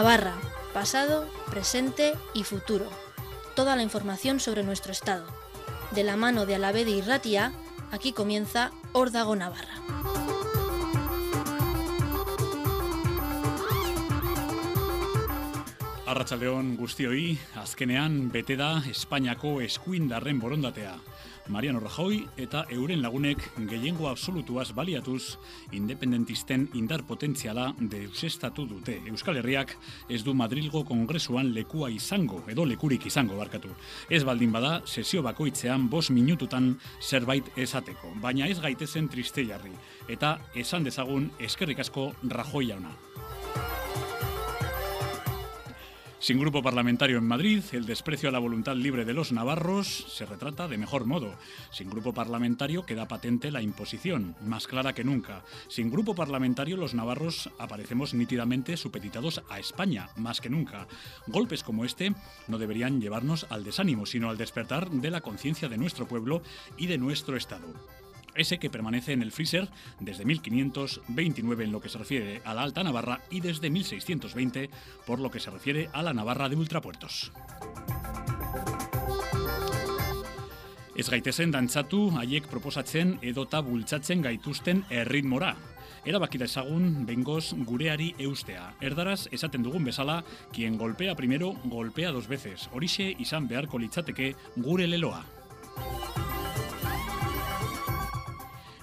Navarra, pasado, presente y futuro. Toda la información sobre nuestro estado. De la mano de Alavede y Ratia, aquí comienza Órdago Navarra. Arratsaldeon guztioi, azkenean bete da Espainiako eskuindarren borondatea. Mariano Rajoy eta euren lagunek gehiengo absolutuaz baliatuz independentisten indar potentziala deusestatu dute. Euskal Herriak ez du Madrilgo kongresuan lekua izango, edo lekurik izango barkatu. Ez baldin bada, sesio bakoitzean bos minututan zerbait esateko, baina ez gaitezen triste jarri. Eta esan dezagun eskerrik asko Rajoy jauna. Sin grupo parlamentario en Madrid, el desprecio a la voluntad libre de los navarros se retrata de mejor modo. Sin grupo parlamentario queda patente la imposición, más clara que nunca. Sin grupo parlamentario los navarros aparecemos nítidamente supeditados a España, más que nunca. Golpes como este no deberían llevarnos al desánimo, sino al despertar de la conciencia de nuestro pueblo y de nuestro Estado ese que permanece en el freezer desde 1529 en lo que se refiere a la Alta Navarra y desde 1620 por lo que se refiere a la Navarra de Ultrapuertos. Ez gaitezen dantzatu haiek proposatzen edota bultzatzen gaituzten erritmora. Erabaki dezagun bengoz gureari eustea. Erdaraz esaten dugun bezala, quien golpea primero, golpea dos veces. Horixe izan beharko litzateke gure leloa.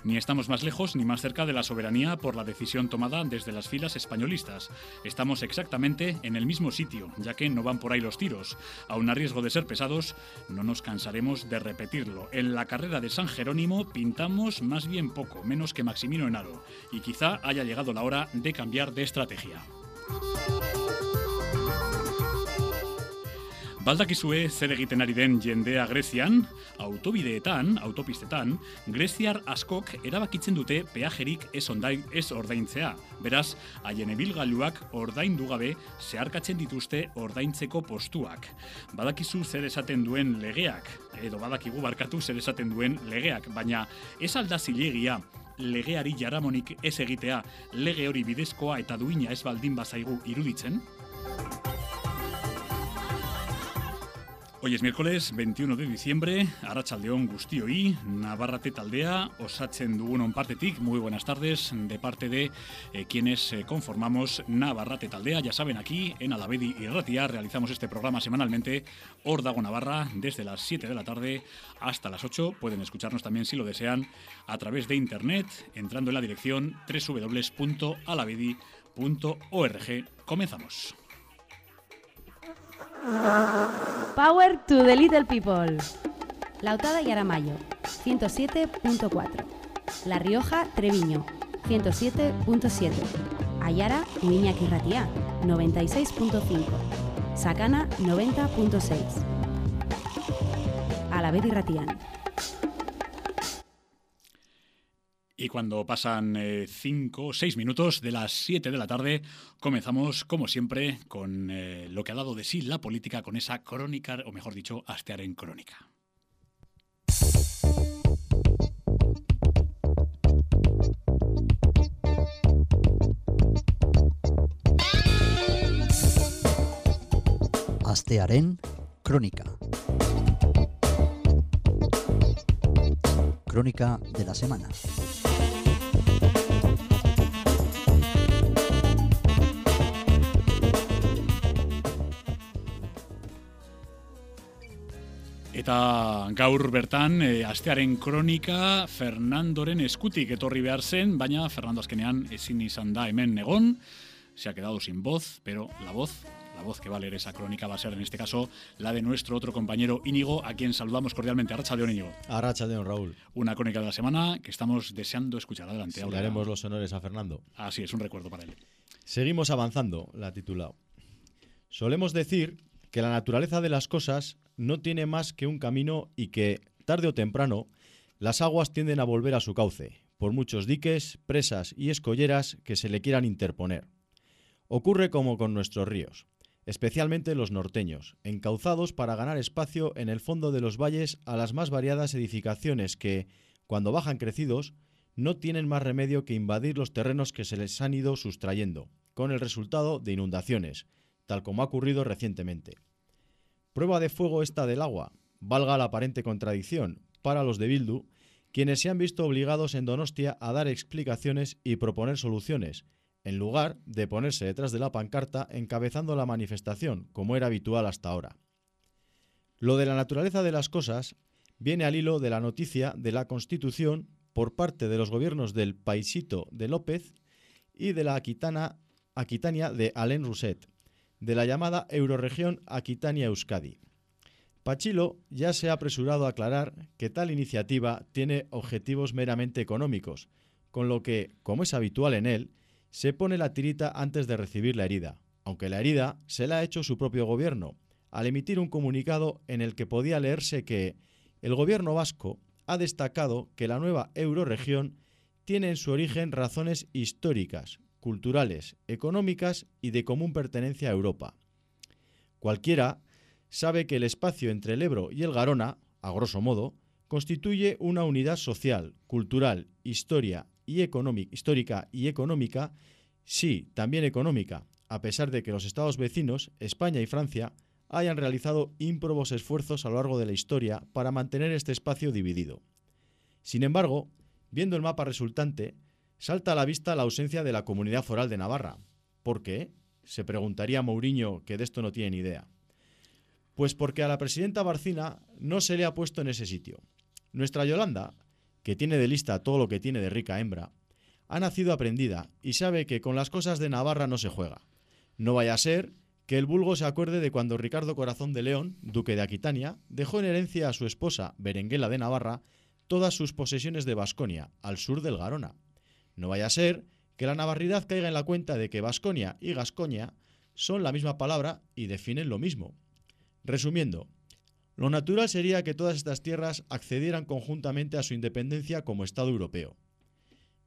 Ni estamos más lejos ni más cerca de la soberanía por la decisión tomada desde las filas españolistas. Estamos exactamente en el mismo sitio, ya que no van por ahí los tiros. Aun a riesgo de ser pesados, no nos cansaremos de repetirlo. En la carrera de San Jerónimo pintamos más bien poco, menos que Maximino Enaro, y quizá haya llegado la hora de cambiar de estrategia. Baldakizue zer egiten ari den jendea Grezian, autobideetan, autopistetan, Greziar askok erabakitzen dute peajerik ez, ondain, ez ordaintzea. Beraz, haien ebilgailuak ordaindu gabe zeharkatzen dituzte ordaintzeko postuak. Badakizu zer esaten duen legeak, edo badakigu barkatu zer esaten duen legeak, baina ez alda zilegia legeari jaramonik ez egitea, lege hori bidezkoa eta duina ez baldin bazaigu iruditzen? Hoy es miércoles 21 de diciembre, Arratsaldeon guztioi, Navarrate taldea, osatzen dugunon partetik, muy buenas tardes, de parte de eh, quienes eh, conformamos Navarrate taldea, ya saben, aquí en Alavedi y Ratia realizamos este programa semanalmente, Ordago Navarra, desde las 7 de la tarde hasta las 8, pueden escucharnos también si lo desean a través de internet, entrando en la dirección www.alavedi.org. Comenzamos. Power to the Little People. Lautada y Aramayo, 107.4. La Rioja, Treviño, 107.7. Ayara y Iñaki Ratía, 96.5. Sacana, 90.6. Alaved y Ratián. Y cuando pasan 5 o 6 minutos de las 7 de la tarde, comenzamos, como siempre, con eh, lo que ha dado de sí la política, con esa crónica, o mejor dicho, Astear en crónica. Astearen crónica. Crónica de la semana. Eta gaur bertan, e, astearen kronika Fernandoren eskutik etorri behar zen, baina Fernando azkenean ezin izan da hemen egon, se ha quedado sin voz, pero la voz, la voz que va a leer esa crónica va a ser en este caso la de nuestro otro compañero Íñigo, a quien saludamos cordialmente. Arracha León Íñigo. Arracha León Raúl. Una crónica de la semana que estamos deseando escuchar. Adelante. Le haremos los honores a Fernando. Así es, un recuerdo para él. Seguimos avanzando, la titulado. Solemos decir que la naturaleza de las cosas no tiene más que un camino y que, tarde o temprano, las aguas tienden a volver a su cauce, por muchos diques, presas y escolleras que se le quieran interponer. Ocurre como con nuestros ríos, especialmente los norteños, encauzados para ganar espacio en el fondo de los valles a las más variadas edificaciones que, cuando bajan crecidos, no tienen más remedio que invadir los terrenos que se les han ido sustrayendo, con el resultado de inundaciones, tal como ha ocurrido recientemente. Prueba de fuego esta del agua, valga la aparente contradicción, para los de Bildu, quienes se han visto obligados en Donostia a dar explicaciones y proponer soluciones, en lugar de ponerse detrás de la pancarta encabezando la manifestación, como era habitual hasta ahora. Lo de la naturaleza de las cosas viene al hilo de la noticia de la Constitución por parte de los gobiernos del Paisito de López y de la Aquitana, Aquitania de Alain Rousset, de la llamada Euroregión Aquitania-Euskadi. Pachilo ya se ha apresurado a aclarar que tal iniciativa tiene objetivos meramente económicos, con lo que, como es habitual en él, se pone la tirita antes de recibir la herida, aunque la herida se la ha hecho su propio gobierno, al emitir un comunicado en el que podía leerse que el gobierno vasco ha destacado que la nueva euroregión tiene en su origen razones históricas, culturales, económicas y de común pertenencia a Europa. Cualquiera sabe que el espacio entre el Ebro y el Garona, a grosso modo, constituye una unidad social, cultural, historia y histórica y económica, sí, también económica, a pesar de que los estados vecinos, España y Francia, hayan realizado ímprobos esfuerzos a lo largo de la historia para mantener este espacio dividido. Sin embargo, viendo el mapa resultante, salta a la vista la ausencia de la comunidad foral de Navarra. ¿Por qué? Se preguntaría Mourinho, que de esto no tiene ni idea. Pues porque a la presidenta Barcina no se le ha puesto en ese sitio. Nuestra Yolanda, que tiene de lista todo lo que tiene de rica hembra, ha nacido aprendida y sabe que con las cosas de Navarra no se juega. No vaya a ser que el vulgo se acuerde de cuando Ricardo Corazón de León, duque de Aquitania, dejó en herencia a su esposa, Berenguela de Navarra, todas sus posesiones de Basconia, al sur del Garona. No vaya a ser que la navarridad caiga en la cuenta de que Basconia y Gascoña son la misma palabra y definen lo mismo, Resumiendo, lo natural sería que todas estas tierras accedieran conjuntamente a su independencia como Estado europeo.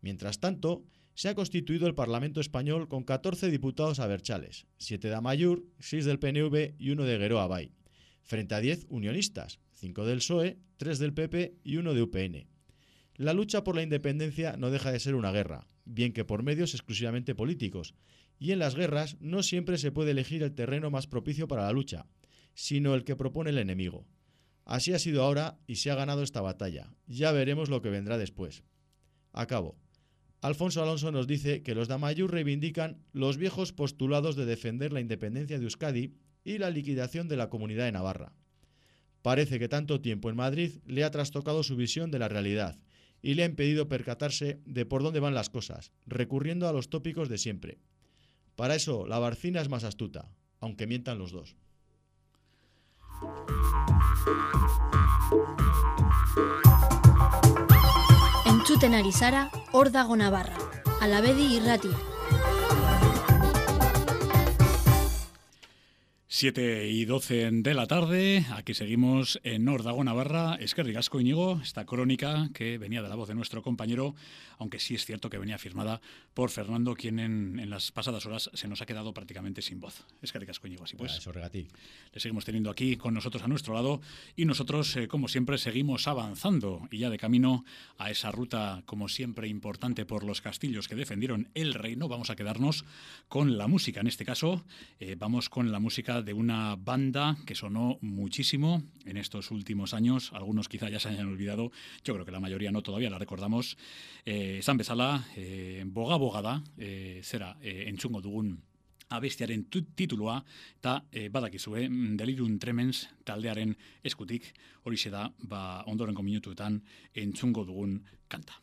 Mientras tanto, se ha constituido el Parlamento español con 14 diputados aberchales, 7 de Amayur, 6 del PNV y 1 de Gueroa Bay, frente a 10 unionistas, 5 del PSOE, 3 del PP y 1 de UPN. La lucha por la independencia no deja de ser una guerra, bien que por medios exclusivamente políticos, y en las guerras no siempre se puede elegir el terreno más propicio para la lucha, sino el que propone el enemigo. Así ha sido ahora y se ha ganado esta batalla. Ya veremos lo que vendrá después. Acabo. Alfonso Alonso nos dice que los Damayur reivindican los viejos postulados de defender la independencia de Euskadi y la liquidación de la comunidad de Navarra. Parece que tanto tiempo en Madrid le ha trastocado su visión de la realidad y le ha impedido percatarse de por dónde van las cosas, recurriendo a los tópicos de siempre. Para eso, la Barcina es más astuta, aunque mientan los dos. Entzuten ari zara, hor dago Navarra, alabedi irratia. 7 y 12 de la tarde, aquí seguimos en Nordago, Navarra. Es que Rigasco Íñigo, esta crónica que venía de la voz de nuestro compañero, aunque sí es cierto que venía firmada por Fernando, quien en, las pasadas horas se nos ha quedado prácticamente sin voz. Es que Rigasco Íñigo, así pues. Eso, regatí. Le seguimos teniendo aquí con nosotros a nuestro lado y nosotros, eh, como siempre, seguimos avanzando y ya de camino a esa ruta, como siempre, importante por los castillos que defendieron el reino. Vamos a quedarnos con la música. En este caso, eh, vamos con la música de una banda que sonó muchísimo en estos últimos años. Algunos quizá ya se hayan olvidado, yo creo que la mayoría no todavía la recordamos. Eh, San Besala, eh, boga bogada, eh, zera, eh, entzungo dugun abestiaren titulua eta e, badakizue Delirium Tremens taldearen eskutik hori da ba, ondorenko minutuetan entzungo dugun kanta.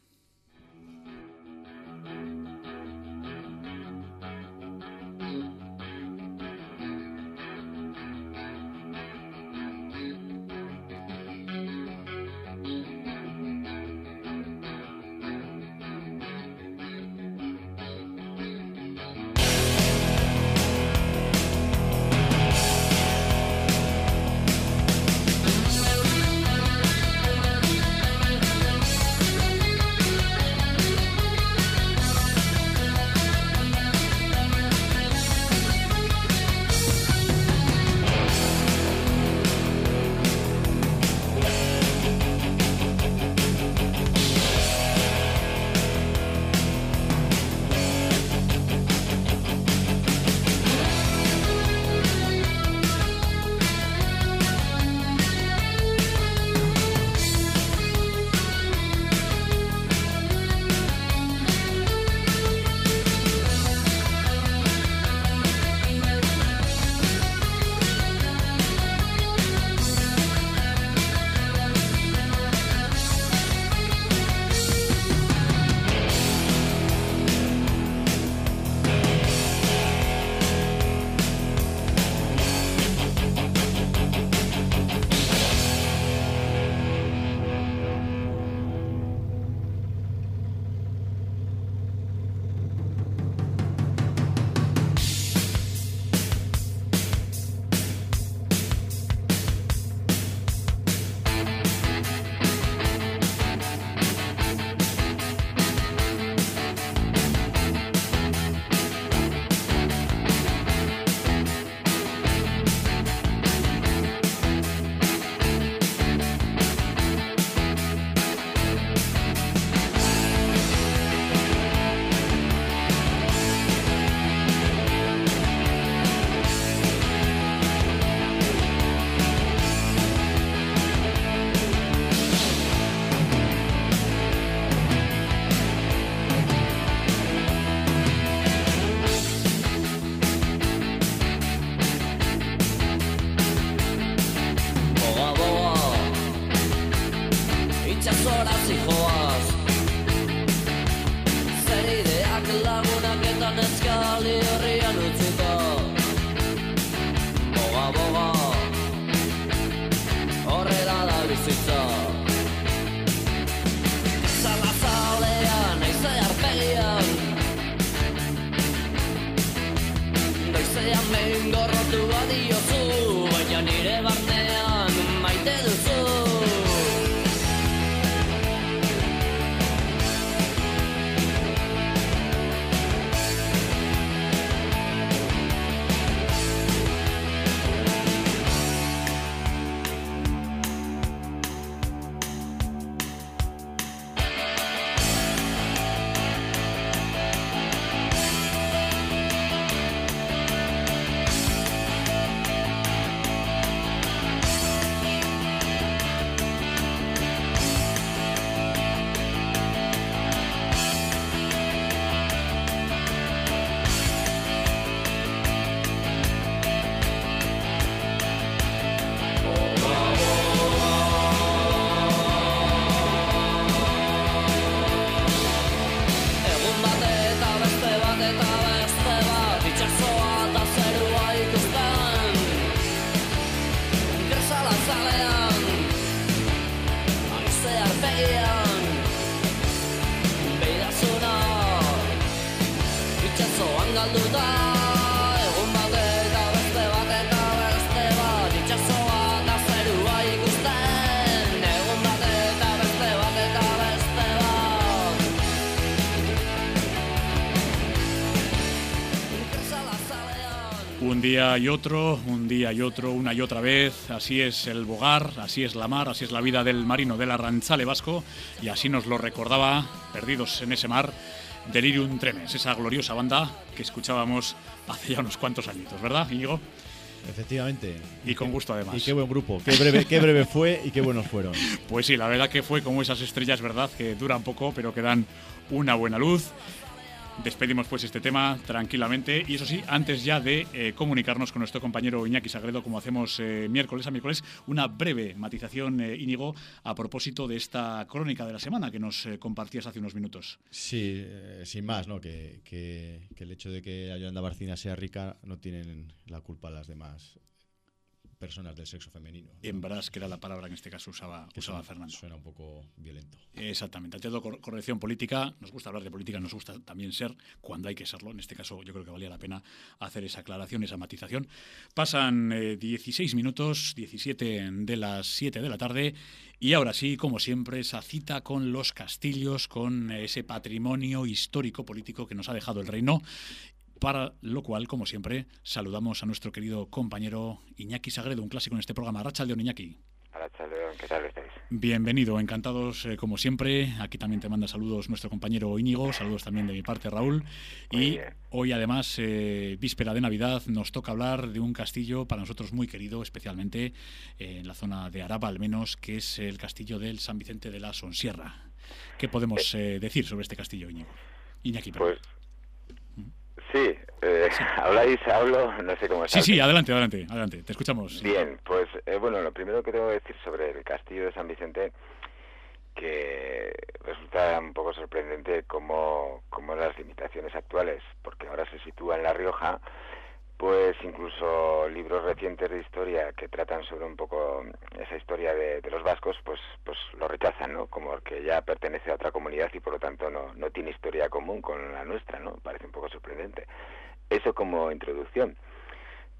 Día y otro, un día y otro, una y otra vez. Así es el bogar, así es la mar, así es la vida del marino del arranzale vasco. Y así nos lo recordaba, perdidos en ese mar, Delirium Tremens, esa gloriosa banda que escuchábamos hace ya unos cuantos añitos, ¿verdad, Íñigo? Efectivamente. Y con gusto además. Y qué buen grupo. Qué breve, qué breve fue y qué buenos fueron. Pues sí, la verdad que fue como esas estrellas, ¿verdad? Que duran poco, pero que dan una buena luz. Despedimos pues este tema tranquilamente y eso sí, antes ya de eh, comunicarnos con nuestro compañero Iñaki Sagredo, como hacemos eh, miércoles a miércoles, una breve matización, eh, Íñigo, a propósito de esta crónica de la semana que nos eh, compartías hace unos minutos. Sí, sin más. Que, el hecho de que a Yolanda Barcina sea rica no tienen la culpa las demás personas del sexo femenino. ¿no? Hembras, que era la palabra que en este caso usaba, Que usaba suena- Fernando. Suena un poco violento. Exactamente, ante todo cor- corrección política, nos gusta hablar de política, nos gusta también ser cuando hay que serlo, en este caso yo creo que valía la pena hacer esa aclaración, esa matización. Pasan eh, 16 minutos, 17 de las 7 de la tarde y ahora sí, como siempre, esa cita con los castillos, con eh, ese patrimonio histórico político que nos ha dejado el reino. Para lo cual, como siempre, saludamos a nuestro querido compañero Iñaki Sagredo, un clásico en este programa. Rachaldeón Iñaki. Arratsaldeon, ¿qué tal estáis? Bienvenido, encantados eh, como siempre. Aquí también te manda saludos nuestro compañero Íñigo, saludos también de mi parte Raúl. Y hoy además, eh, víspera de Navidad, nos toca hablar de un castillo para nosotros muy querido, especialmente eh, en la zona de Araba al menos, que es el castillo del San Vicente de la Sonsierra. ¿Qué podemos decir sobre este castillo, Íñigo? Iñaki, perdón. Pues sí, eh, habláis, hablo, no sé cómo Sí, está. sí, adelante, adelante, adelante, te escuchamos. Bien, pues eh, bueno, lo primero que tengo que decir sobre el castillo de San Vicente, que resulta un poco sorprendente cómo, cómo las limitaciones actuales, porque ahora se sitúa en La Rioja, pues incluso libros recientes de historia que tratan sobre un poco esa historia de, los vascos, pues, pues lo rechazan, ¿no? Como que ya pertenece a otra comunidad y por lo tanto no, no tiene historia común con la nuestra, ¿no? Parece un poco sorprendente. Eso como introducción.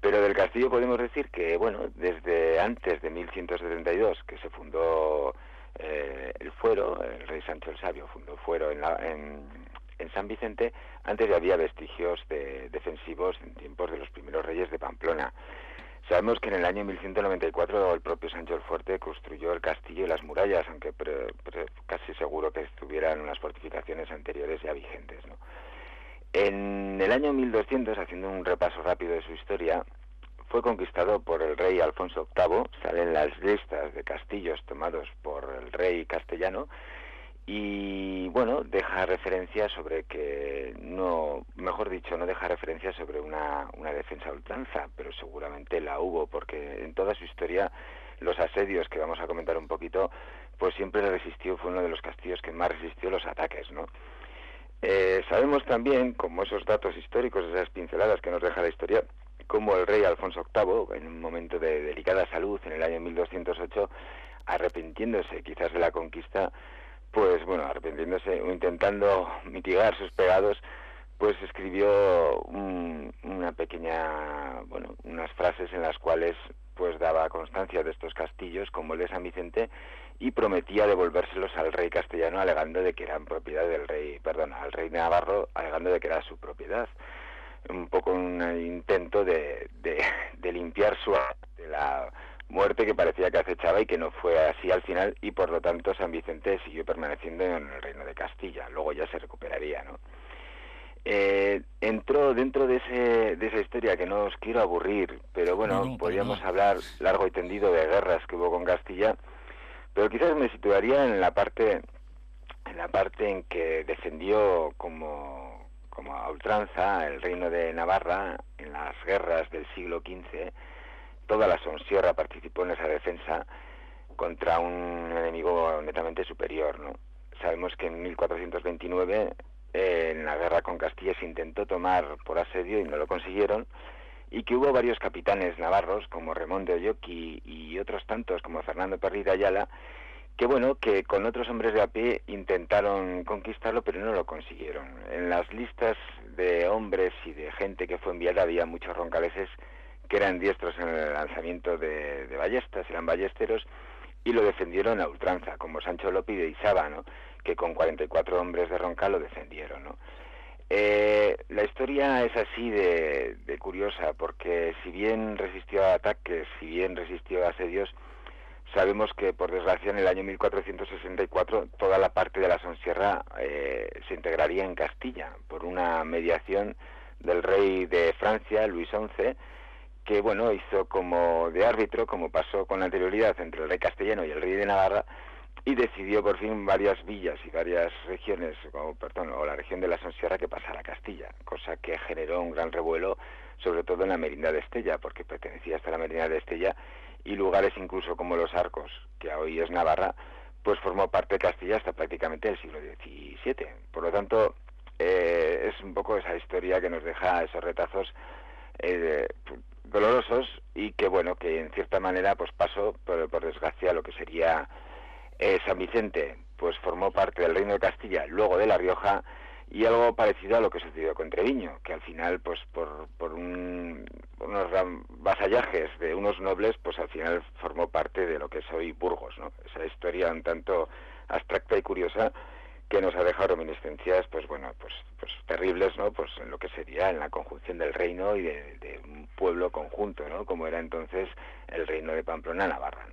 Pero del castillo podemos decir que, bueno, desde antes de 1172, que se fundó eh, el fuero, el rey Sancho el Sabio fundó fuero en, la- en, en San Vicente, antes ya había vestigios de, defensivos en tiempos de los primeros reyes de Pamplona. Sabemos que en el año 1194 el propio Sancho el Fuerte construyó el castillo y las murallas, aunque pre- casi seguro que estuvieran unas fortificaciones anteriores ya vigentes, ¿no? En el año 1200, haciendo un repaso rápido de su historia, fue conquistado por el rey Alfonso VIII, salen las listas de castillos tomados por el rey castellano, y bueno, deja referencia sobre que no, mejor dicho, no deja referencia sobre una, una defensa ultranza, pero seguramente la hubo, porque en toda su historia los asedios que vamos a comentar un poquito, pues siempre resistió, fue uno de los castillos que más resistió los ataques, ¿no? Eh, sabemos también, como esos datos históricos, esas pinceladas que nos deja la historia, como el rey Alfonso VIII, en un momento de delicada salud, en el año 1208, arrepintiéndose quizás de la conquista, pues bueno, arrepintiéndose o intentando mitigar sus pegados, pues escribió un- una pequeña, bueno, unas frases en las cuales pues daba constancia de estos castillos como el de San Vicente y prometía devolvérselos al rey castellano alegando de que eran propiedad del rey, perdón, al rey navarro alegando de que era su propiedad. Un poco un intento de, de, de limpiar su de la muerte que parecía que acechaba y que no fue así al final y por lo tanto San Vicente siguió permaneciendo en el reino de Castilla. Luego ya se recuperaría, ¿no? Eh, entró dentro de, ese, de esa historia que no os quiero aburrir, pero bueno, No, no, para podríamos hablar largo y tendido de guerras que hubo con Castilla, pero quizás me situaría en la parte en la parte en que defendió como, como a ultranza el reino de Navarra en las guerras del siglo XV. Toda la Sonsierra participó en esa defensa contra un enemigo netamente superior. ¿no? Sabemos que en 1429 eh, en la guerra con Castilla se intentó tomar por asedio y no lo consiguieron y que hubo varios capitanes navarros como Remón de y otros tantos como Fernando Perri de Ayala que bueno, que con otros hombres de a pie intentaron conquistarlo, pero no lo consiguieron. En las listas de hombres y de gente que fue enviada había muchos roncaleses que eran diestros en el lanzamiento de, ballestas, eran ballesteros, y lo defendieron a ultranza, como Sancho Lopi de Isaba, ¿no? que con 44 hombres de Roncal lo defendieron. ¿no? Eh, la historia es así de, de curiosa, porque si bien resistió a ataques, si bien resistió a asedios, Sabemos que, por desgracia, en el año 1464 toda la parte de la Sonsierra eh, se integraría en Castilla por una mediación del rey de Francia, Luis XI, que bueno hizo como de árbitro, como pasó con anterioridad entre el rey castellano y el rey de Navarra, y decidió por fin varias villas y varias regiones, o, perdón, o la región de la Sonsierra que pasara a Castilla, cosa que generó un gran revuelo, sobre todo en la Merindad de Estella, porque pertenecía hasta la Merindad de Estella y lugares incluso como los Arcos, que hoy es Navarra, pues formó parte de Castilla hasta prácticamente el siglo XVII. Por lo tanto, eh, es un poco esa historia que nos deja esos retazos eh, dolorosos y que, bueno, que en cierta manera pues pasó, por, por desgracia, lo que sería eh, San Vicente, pues formó parte del Reino de Castilla, luego de La Rioja, y algo parecido a lo que sucedió con Treviño, que al final, pues por, por un, unos vasallajes de unos nobles, pues al final formó parte de lo que es hoy Burgos, ¿no? Esa historia un tanto abstracta y curiosa que nos ha dejado reminiscencias, pues bueno, pues, pues terribles, ¿no? Pues en lo que sería en la conjunción del reino y de, un pueblo conjunto, ¿no? Como era entonces el reino de Pamplona, Navarra.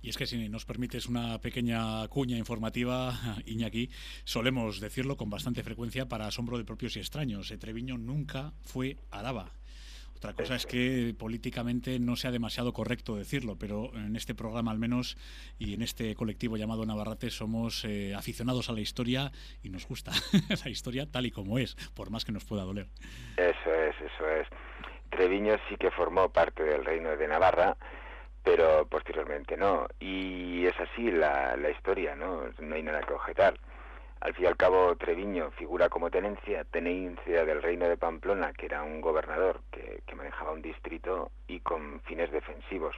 Y es que si nos permites una pequeña cuña informativa, Iñaki, solemos decirlo con bastante frecuencia para asombro de propios y extraños. Treviño nunca fue Araba. Otra cosa es que políticamente no sea demasiado correcto decirlo, pero en este programa al menos y en este colectivo llamado Navarrate somos eh, aficionados a la historia y nos gusta la historia tal y como es, por más que nos pueda doler. Eso es, eso es. Treviño sí que formó parte del reino de Navarra, pero posteriormente no. Y es así la, la historia, ¿no? No hay nada que objetar. Al fin y al cabo, Treviño figura como tenencia, tenencia del reino de Pamplona, que era un gobernador que, manejaba un distrito y con fines defensivos.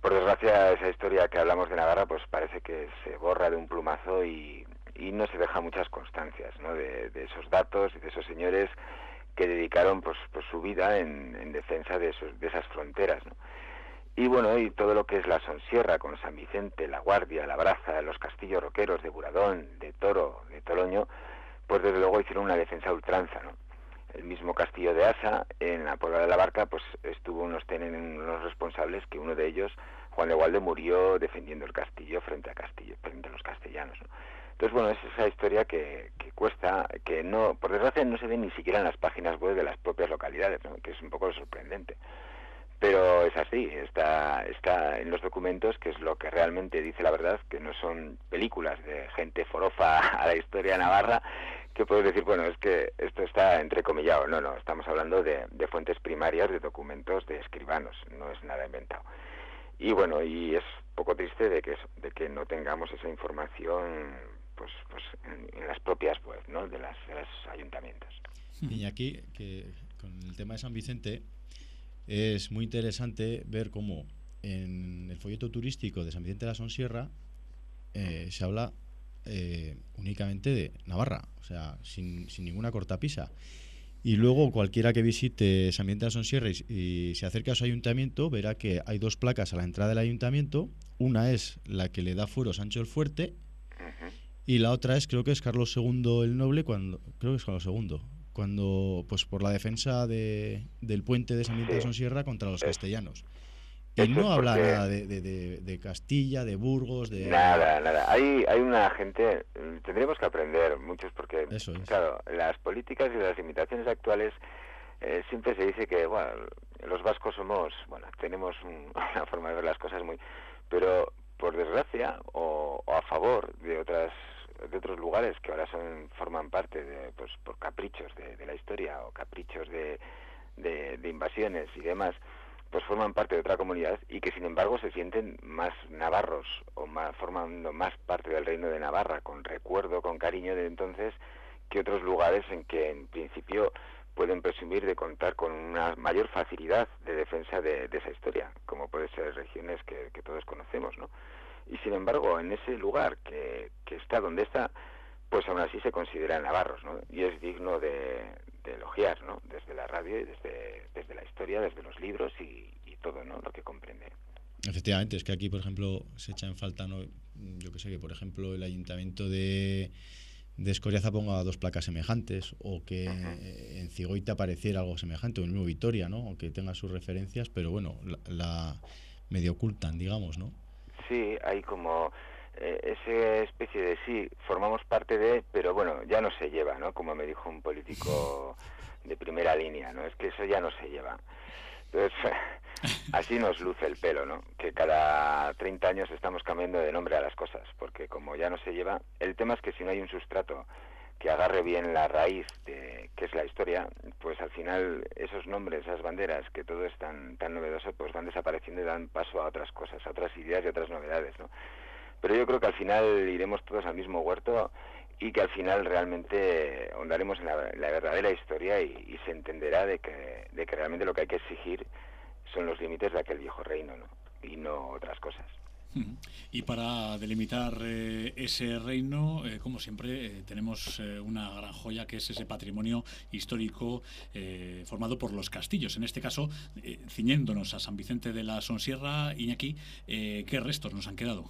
Por desgracia, esa historia que hablamos de Navarra, pues parece que se borra de un plumazo y, no se deja muchas constancias. De, esos datos y de esos señores que dedicaron pues, pues su vida en, en defensa de, esas fronteras. Y bueno, y todo lo que es la Sonsierra con San Vicente, La Guardia, La Braza, los castillos roqueros de Buradón, de Toro, de Toloño, pues desde luego hicieron una defensa ultranza, ¿no? El mismo castillo de Asa, en la Puebla de la Barca, pues estuvo unos, tienen unos responsables que uno de ellos, Juan de Gualde, murió defendiendo el castillo frente a Castillo, frente a los castellanos, ¿no? Entonces, bueno, es esa historia que, que cuesta, que no, por desgracia no se ve ni siquiera en las páginas web de las propias localidades, que es un poco sorprendente pero es así, está, está en los documentos, que es lo que realmente dice la verdad, que no son películas de gente forofa a la historia navarra, que puedes decir, bueno, es que esto está entrecomillado. No, no, estamos hablando de, de fuentes primarias, de documentos de escribanos, no es nada inventado. Y bueno, y es poco triste de que, de que no tengamos esa información pues, pues en, las propias webs, ¿no? De las, los ayuntamientos. Y aquí, que con el tema de San Vicente, es muy interesante ver cómo en el folleto turístico de San Vicente de la Sonsierra eh, se habla eh, únicamente de Navarra, o sea, sin, sin ninguna cortapisa. Y luego cualquiera que visite San Vicente de la Sonsierra y, y se acerque a su ayuntamiento verá que hay dos placas a la entrada del ayuntamiento. Una es la que le da fuero Sancho el Fuerte y la otra es, creo que es Carlos II el Noble, cuando creo que es Carlos II, cuando, pues por la defensa de, del puente de San Vicente de. Sonsierra contra los Es- castellanos. Y no habla nada de, de- de- de Castilla, de Burgos, de... Nada, nada. Hay, hay una gente, tendríamos que aprender muchos porque, Eso es. claro, las políticas y las limitaciones actuales eh, siempre se dice que, bueno, los vascos somos, bueno, tenemos un- una forma de ver las cosas muy, pero por desgracia o, o a favor de otras de otros lugares que ahora son forman parte de pues por caprichos de, la historia o caprichos de, de, de invasiones y demás pues forman parte de otra comunidad y que sin embargo se sienten más navarros o más, formando más parte del reino de Navarra con recuerdo, con cariño de entonces que otros lugares en que en principio pueden presumir de contar con una mayor facilidad de defensa de, esa historia, como puede ser regiones que todos conocemos, ¿no? Y sin embargo, en ese lugar que, que está donde está, pues aún así se consideran navarros, ¿no? Y es digno de, de elogiar, ¿no? Desde la radio y desde, desde la historia, desde los libros y, y todo, ¿no? Lo que comprende. Efectivamente, es que aquí, por ejemplo, se echa en falta, ¿no? yo que sé, que por ejemplo el ayuntamiento de, de Escoriaza ponga dos placas semejantes o que en Cigoita apareciera algo semejante o en mismo Vitoria, ¿no? O que tenga sus referencias, pero bueno, la, la medio ocultan, digamos, ¿no? Sí, hay como eh, esa especie de sí, formamos parte de, pero bueno, ya no se lleva, ¿no? Como me dijo un político de primera línea, ¿no? Es que eso ya no se lleva. Entonces, así nos luce el pelo, ¿no? Que cada 30 años estamos cambiando de nombre a las cosas, porque como ya no se lleva, el tema es que si no hay un sustrato que agarre bien la raíz de que es la historia, pues al final esos nombres, esas banderas, que todo es tan, tan novedoso, pues van desapareciendo y dan paso a otras cosas, a otras ideas y otras novedades, ¿no? Pero yo creo que al final iremos todos al mismo huerto y que al final realmente ahondaremos en la, la verdadera historia y, y se entenderá de que, de que realmente lo que hay que exigir son los límites de aquel viejo reino, ¿no? Y no otras cosas. Y para delimitar eh, ese reino, eh, como siempre, eh, tenemos eh, una gran joya que es ese patrimonio histórico eh, formado por los castillos. En este caso, eh, ciñéndonos a San Vicente de la Sonsierra, Iñaki, ¿qué restos nos han quedado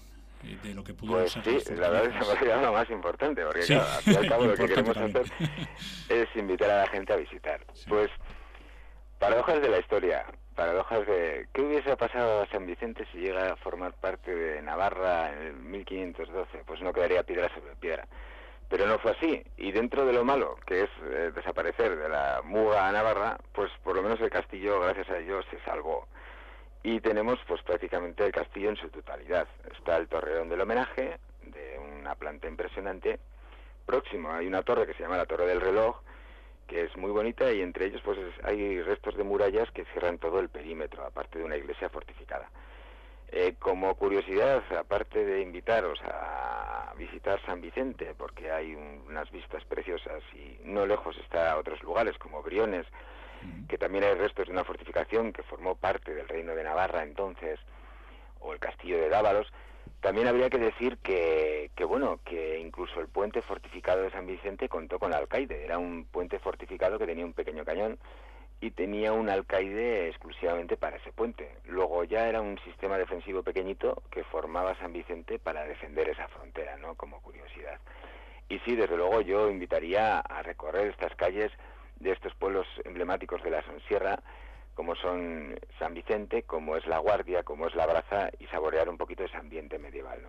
de lo que pudo Pues sí, la verdad es que me ha lo más importante, porque Sí, claro, al fin y al cabo lo que queremos importante hacer también. es invitar a la gente a visitar. Sí. Pues, paradojas de la historia, paradojas de... ¿Qué hubiese pasado a San Vicente si llega a formar parte de Navarra en el 1512? Pues no quedaría piedra sobre piedra. Pero no fue así. Y dentro de lo malo, que es eh, desaparecer de la muga a Navarra, pues por lo menos el castillo, gracias a ello, se salvó. Y tenemos pues prácticamente el castillo en su totalidad. Está el torreón del homenaje, de una planta impresionante. Próximo hay una torre que se llama la Torre del Reloj, que es muy bonita y entre ellos pues es- hay restos de murallas que cierran todo el perímetro, aparte de una iglesia fortificada. Eh, como curiosidad, aparte de invitaros a visitar San Vicente, porque hay un- unas vistas preciosas y no lejos está otros lugares como Briones, que también hay restos de una fortificación que formó parte del reino de Navarra entonces, o el castillo de Dávalos, también habría que decir que, que, bueno, que incluso el puente fortificado de San Vicente contó con alcaide. Era un puente fortificado que tenía un pequeño cañón y tenía un alcaide exclusivamente para ese puente. Luego ya era un sistema defensivo pequeñito que formaba San Vicente para defender esa frontera, ¿no? Como curiosidad. Y sí, desde luego yo invitaría a recorrer estas calles de estos pueblos emblemáticos de la Sonsierra, como son San Vicente, como es La Guardia, como es La Braza, y saborear un poquito ese ambiente medieval.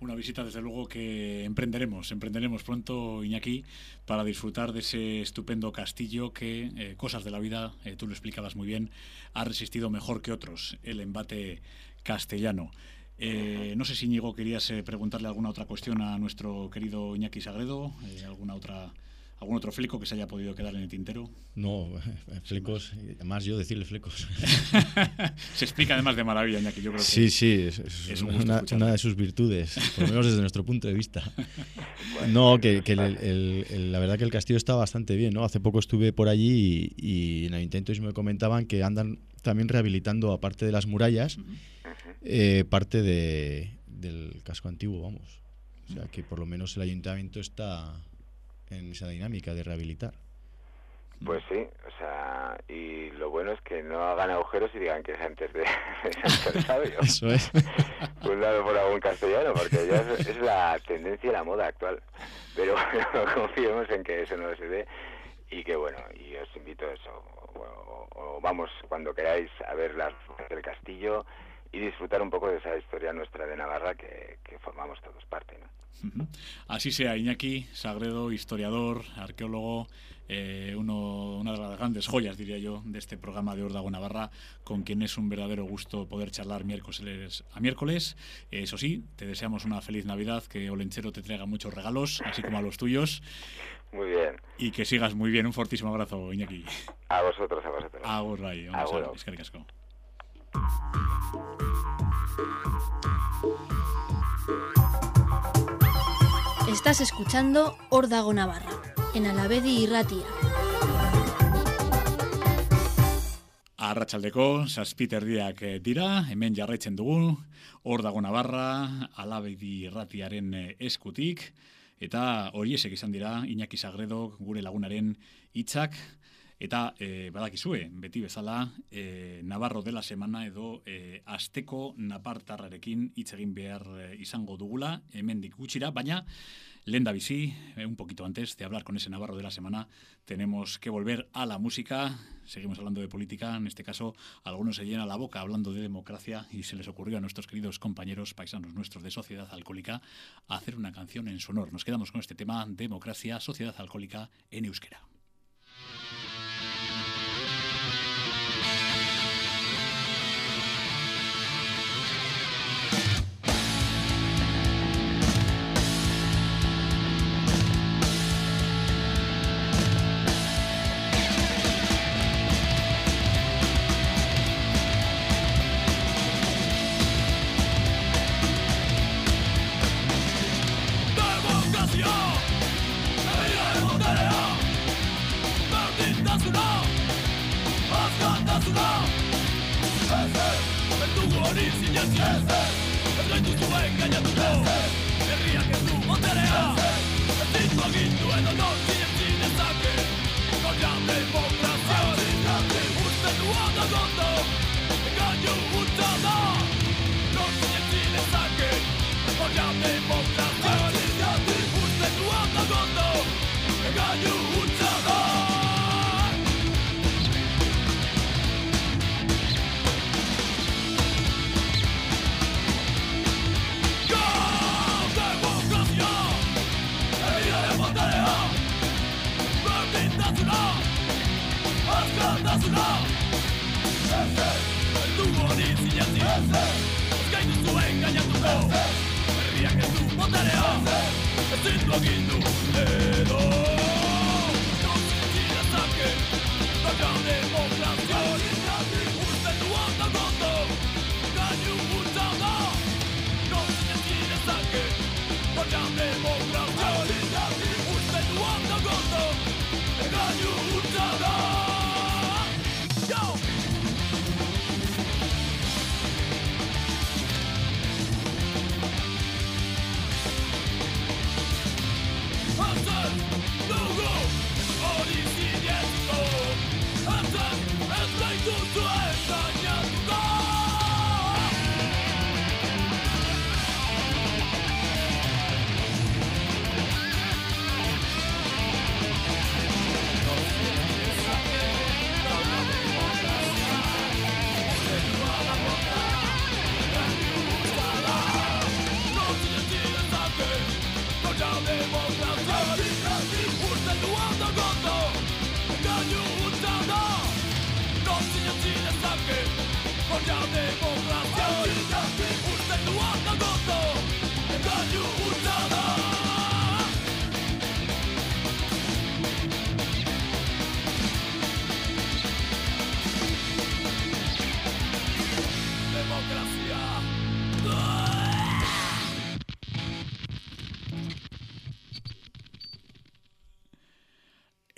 Una visita, desde luego, que emprenderemos, emprenderemos pronto, Iñaki, para disfrutar de ese estupendo castillo que, eh, cosas de la vida, eh, tú lo explicabas muy bien, ha resistido mejor que otros el embate castellano. Eh, no sé si, Íñigo, querías eh, preguntarle alguna otra cuestión a nuestro querido Iñaki Sagredo, eh, alguna otra ¿Algún otro fleco que se haya podido quedar en el tintero? No, flecos, además yo decirle flecos. se explica además de maravilla, Iñaki, yo creo que Sí, sí, es, es es un gusto una, de sus virtudes, por lo menos desde nuestro punto de vista. No, que, que el- el- el- la verdad que el castillo está bastante bien, ¿no? Hace poco estuve por allí y, y en el intento me comentaban que andan también rehabilitando, aparte de las murallas, eh, parte de, del casco antiguo, vamos. O sea, que por lo menos el ayuntamiento está en esa dinámica de rehabilitar. Pues sí, o sea, y lo bueno es que no hagan agujeros y digan que es antes de, de Sabio. Eso es. Fundado por algún castellano, porque ya es, es la tendencia y la moda actual. Pero bueno, confiemos en que eso no se dé y que bueno, y os invito a eso, o, o vamos cuando queráis a ver las del castillo y disfrutar un poco de esa historia nuestra de Navarra que, que formamos todos parte, ¿no? Así sea, Iñaki, Sagredo, historiador, arqueólogo, eh, uno, una de las grandes joyas, diría yo, de este programa de Ordago Navarra, con quien es un verdadero gusto poder charlar miércoles a miércoles. Eso sí, te deseamos una feliz Navidad, que Olenchero te traiga muchos regalos, así como a los tuyos, Muy bien, y que sigas muy bien. Un fortísimo abrazo, Iñaki. a vosotros, a vosotros. Agur. esan, eskerrik asko. Estás escuchando Ordago Navarra, en Alavedi y Ratia. Arratxaldeko, zazpiterdiak eh, dira, hemen jarraitzen dugu, hor dago Navarra, alabedi ratiaren eskutik, eta horiesek izan dira, Iñaki Sagredo, gure lagunaren hitzak, eta e, badakizue, beti bezala, e, Navarro dela semana edo e, asteko napartarrarekin hitz egin behar izango dugula, hemendik gutxira, baina lehen da bizi, un poquito antes de hablar con ese Navarro de la semana, tenemos que volver a la música. Seguimos hablando de política. En este caso, algunos se llenan la boca hablando de democracia y se les ocurrió a nuestros queridos compañeros paisanos nuestros de Sociedad Alcohólica hacer una canción en su honor. Nos quedamos con este tema, Democracia, Sociedad Alcohólica en euskera.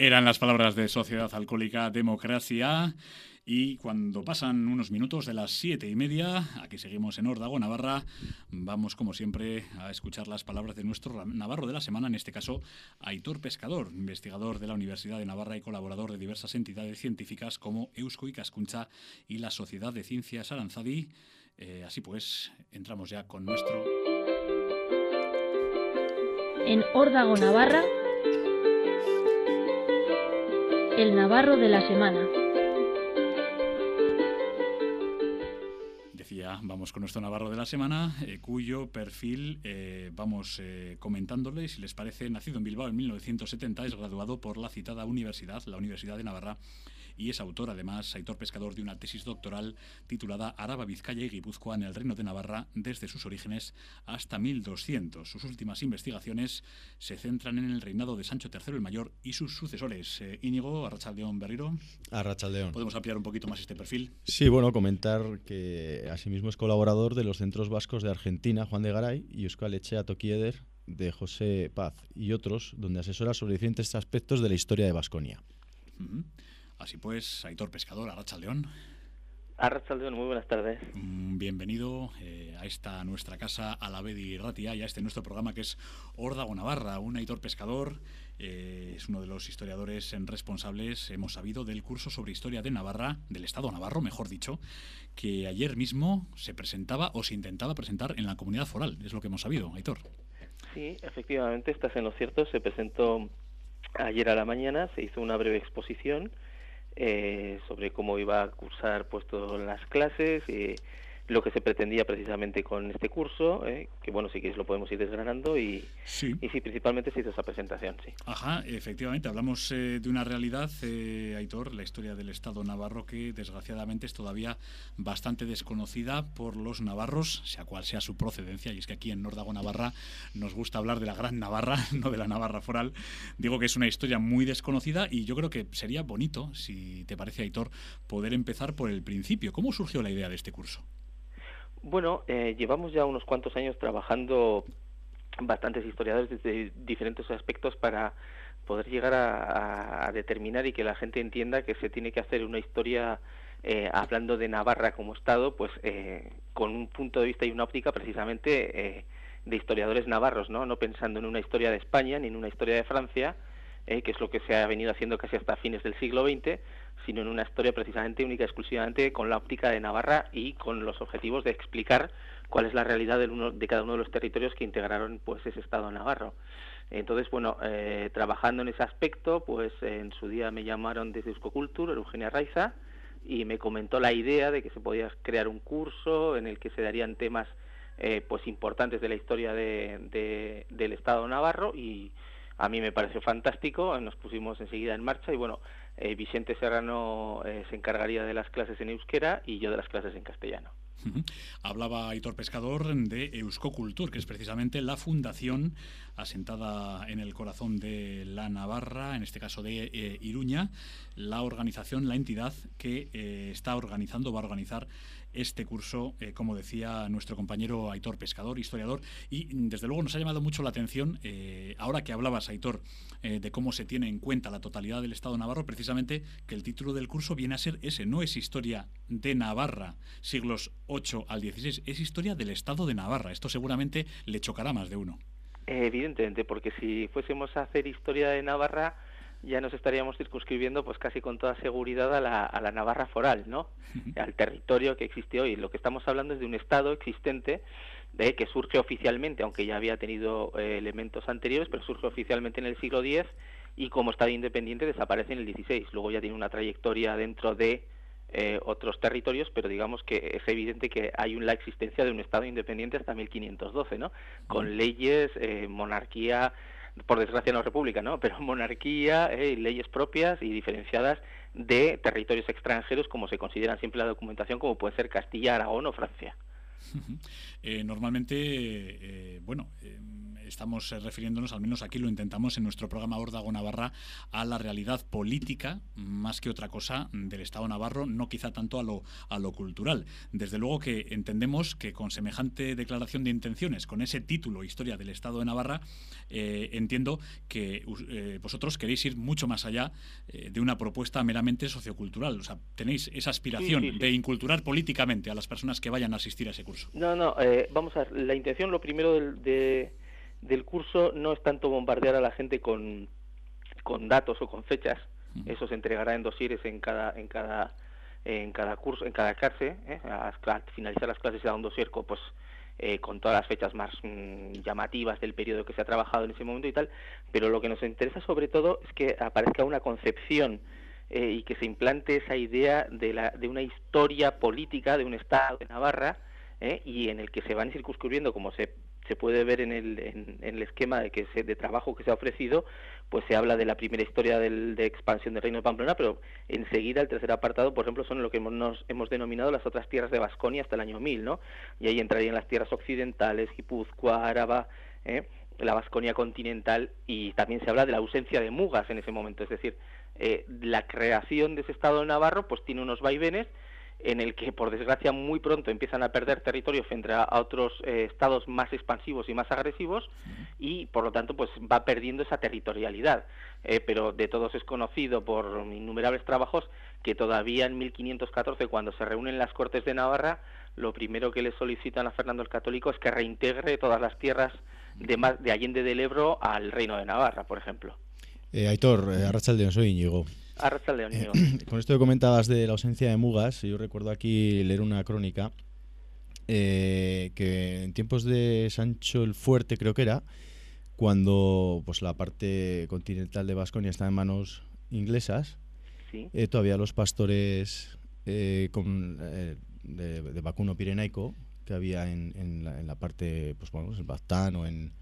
Eran las palabras de Sociedad Alcohólica Democracia. Y cuando pasan unos minutos de las siete y media, aquí seguimos en Órdago, Navarra, vamos como siempre a escuchar las palabras de nuestro Navarro de la semana, en este caso Aitor Pescador, investigador de la Universidad de Navarra y colaborador de diversas entidades científicas como Eusko y Cascuncha y la Sociedad de Ciencias Aranzadi. Eh, así pues, entramos ya con nuestro... En Órdago, Navarra, el Navarro de la semana. Decía, vamos con nuestro Navarro de la semana, eh, cuyo perfil eh, vamos eh, comentándole, si les parece, nacido en Bilbao en 1970, es graduado por la citada universidad, la Universidad de Navarra, y es autor, además, Aitor Pescador, de una tesis doctoral titulada Araba, Vizcaya y Guipúzcoa en el Reino de Navarra desde sus orígenes hasta 1200. Sus últimas investigaciones se centran en el reinado de Sancho III el Mayor y sus sucesores. Eh, Íñigo, Arrachaldeón Berriro, A Rachaldeón. ¿podemos ampliar un poquito más este perfil? Sí, bueno, comentar que asimismo es colaborador de los centros vascos de Argentina, Juan de Garay, y Euskal Echea Tokieder, de José Paz, y otros, donde asesora sobre diferentes aspectos de la historia de Vasconia. Ujú. Así pues, Aitor Pescador, Arrachaldeón. Arrachaldeón, muy buenas tardes. Mm, Bienvenido eh, a esta nuestra casa, a la Bedi Ratia, y a este nuestro programa que es Órdago Navarra, un editor pescador. eh, es uno de los historiadores en responsables, hemos sabido, del curso sobre historia de Navarra, del Estado Navarro, mejor dicho, que ayer mismo se presentaba o se intentaba presentar en la comunidad foral. Es lo que hemos sabido, Aitor. Sí, efectivamente, estás en lo cierto. Se presentó ayer a la mañana, se hizo una breve exposición eh, sobre cómo iba a cursar pues todas las clases, eh, lo que se pretendía precisamente con este curso, eh, que bueno, si quieres lo podemos ir desgranando y, Sí. y sí, principalmente se hizo esa presentación, sí. Ajá, efectivamente, hablamos eh, de una realidad, eh, Aitor, la historia del Estado navarro que desgraciadamente es todavía bastante desconocida por los navarros, sea cual sea su procedencia, y es que aquí en Nórdago Navarra nos gusta hablar de la Gran Navarra, no de la Navarra foral. Digo que es una historia muy desconocida y yo creo que sería bonito, si te parece, Aitor, poder empezar por el principio. ¿Cómo surgió la idea de este curso? Bueno, eh, llevamos ya unos cuantos años trabajando bastantes historiadores desde diferentes aspectos para poder llegar a, determinar y que la gente entienda que se tiene que hacer una historia eh, hablando de Navarra como Estado, pues eh, con un punto de vista y una óptica precisamente eh, de historiadores navarros, ¿no? No pensando en una historia de España ni en una historia de Francia, eh, que es lo que se ha venido haciendo casi hasta fines del siglo XX, sino en una historia precisamente única y exclusivamente con la óptica de Navarra y con los objetivos de explicar cuál es la realidad del uno- de cada uno de los territorios que integraron pues ese Estado navarro. Entonces, bueno, eh, trabajando en ese aspecto, pues en su día me llamaron desde Euskocultur, Eugenia Raiza, y me comentó la idea de que se podía crear un curso en el que se darían temas eh, pues importantes de la historia de- de- del Estado navarro y a mí me pareció fantástico, nos pusimos enseguida en marcha y bueno, eh, Vicente Serrano eh, se encargaría de las clases en euskera y yo de las clases en castellano. Hablaba Aitor Pescador de Euskocultur, que es precisamente la fundación asentada en el corazón de la Navarra, en este caso de eh, Iruña, la organización, la entidad que eh, está organizando, va a organizar este curso, eh, como decía nuestro compañero Aitor Pescador, historiador, y desde luego nos ha llamado mucho la atención, eh, ahora que hablabas, Aitor, eh, de cómo se tiene en cuenta la totalidad del Estado Navarro, precisamente que el título del curso viene a ser ese, no es historia de Navarra, siglos 8 al 16, es historia del Estado de Navarra. Esto seguramente le chocará más de uno. Evidentemente, porque si fuésemos a hacer historia de Navarra, ya nos estaríamos circunscribiendo pues casi con toda seguridad a la, a la Navarra foral, ¿no? Al territorio que existe hoy. Lo que estamos hablando es de un Estado existente de que surge oficialmente, aunque ya había tenido eh, elementos anteriores, pero surge oficialmente en el siglo X y como Estado independiente desaparece en el XVI. Luego ya tiene una trayectoria dentro de eh, otros territorios, pero digamos que es evidente que hay la existencia de un Estado independiente hasta 1512, ¿no? Con leyes, eh, monarquía, por desgracia no república, ¿no? Pero monarquía, eh, leyes propias y diferenciadas de territorios extranjeros, como se consideran siempre la documentación, como puede ser Castilla, Aragón o Francia. Eh, normalmente, eh, bueno, eh, estamos eh, refiriéndonos, al menos aquí lo intentamos en nuestro programa Órdago Navarra, a la realidad política, más que otra cosa, del Estado navarro, no quizá tanto a lo, a lo cultural. Desde luego que entendemos que con semejante declaración de intenciones, con ese título, Historia del Estado de Navarra, eh, entiendo que eh, vosotros queréis ir mucho más allá eh, de una propuesta meramente sociocultural. O sea, tenéis esa aspiración Sí, sí, sí. de inculturar políticamente a las personas que vayan a asistir a ese curso. No, no, vamos a ver, la intención, lo primero del, de- del curso no es tanto bombardear a la gente con, con datos o con fechas, eso se entregará en dosieres en cada, en cada, en cada curso, en cada clase, ¿eh? al finalizar las clases se da un dossier co- pues, eh, con todas las fechas más mm, llamativas del periodo que se ha trabajado en ese momento y tal, pero lo que nos interesa sobre todo es que aparezca una concepción eh, y que se implante esa idea de, la, de una historia política de un Estado de Navarra ¿eh? y en el que se van circunscribiendo, como se, se puede ver en el, en, el esquema de, que se, de trabajo que se ha ofrecido, pues se habla de la primera historia del- de expansión del Reino de Pamplona, pero enseguida el tercer apartado, por ejemplo, son lo que hemos, nos hemos denominado las otras tierras de Vasconia hasta el año 1000, ¿no? Y ahí entrarían las tierras occidentales, Guipúzcoa, Áraba, ¿eh? la Vasconia continental, y también se habla de la ausencia de mugas en ese momento, es decir, eh, la creación de ese Estado de Navarro pues tiene unos vaivenes en el que por desgracia muy pronto empiezan a perder territorio frente a otros eh, estados más expansivos y más agresivos y por lo tanto pues va perdiendo esa territorialidad. Eh, pero de todos es conocido por innumerables trabajos que todavía en 1514 cuando se reúnen las Cortes de Navarra lo primero que le solicitan a Fernando el Católico es que reintegre todas las tierras de, de Allende del Ebro al Reino de Navarra por ejemplo Eh, Aitor, eh, Arrachaldeón, soy Íñigo. Arracha León Con esto que comentabas de la ausencia de mugas, yo recuerdo aquí leer una crónica eh, que en tiempos de Sancho el Fuerte, creo que era, cuando pues la parte continental de Vasconia está en manos inglesas, sí eh, todavía los pastores eh, con, eh, de, de vacuno pirenaico que había en, en la, en la parte, pues bueno, en Baztán o en,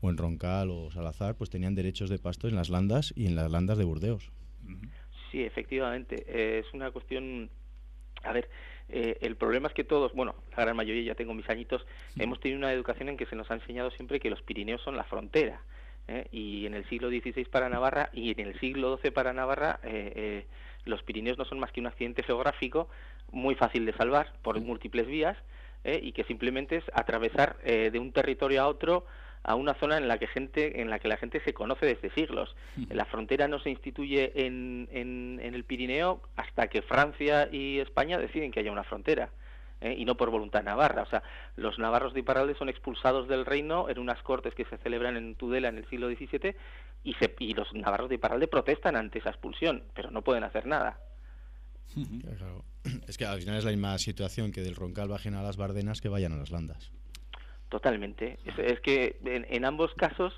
o en Roncal o Salazar, pues tenían derechos de pasto en las landas y en las landas de Burdeos. Sí, efectivamente. eh, es una cuestión. A ver, eh, el problema es que todos, bueno, la gran mayoría, ya tengo mis añitos, hemos tenido una educación en que se nos ha enseñado siempre que los Pirineos son la frontera. ¿eh? Y en el siglo XVI para Navarra y en el siglo XII para Navarra, eh, eh, los Pirineos no son más que un accidente geográfico muy fácil de salvar por múltiples vías y que simplemente es atravesar eh, de un territorio a otro a una zona en la que gente en la que la gente se conoce desde siglos. La frontera no se instituye en, en, en el Pirineo hasta que Francia y España deciden que haya una frontera. ¿eh? y no por voluntad navarra. O sea, los navarros de Iparralde son expulsados del reino en unas cortes que se celebran en Tudela en el siglo XVII y, se, y los navarros de Iparralde protestan ante esa expulsión, pero no pueden hacer nada. Claro. Es que al final es la misma situación que del Roncal bajen a las Bardenas que vayan a las landas. Totalmente. Es, es que en, en ambos casos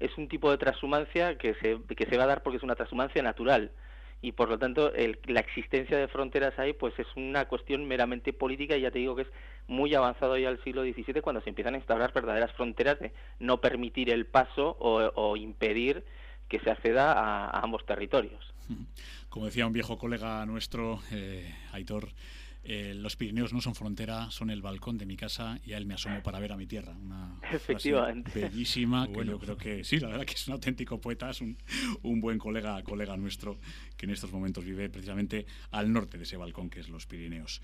es un tipo de transhumancia que se, que se va a dar porque es una transhumancia natural y por lo tanto el- la existencia de fronteras ahí pues es una cuestión meramente política y ya te digo que es muy avanzado ya al siglo XVII cuando se empiezan a instaurar verdaderas fronteras de no permitir el paso o, o impedir que se acceda a, a ambos territorios. Como decía un viejo colega nuestro, eh, Aitor, eh, los Pirineos no son frontera, son el balcón de mi casa y a él me asomo para ver a mi tierra. Una frase Efectivamente. bellísima que Bueno. yo creo que sí, la verdad que es un auténtico poeta, es un, un buen colega, colega nuestro que en estos momentos vive precisamente al norte de ese balcón que es los Pirineos.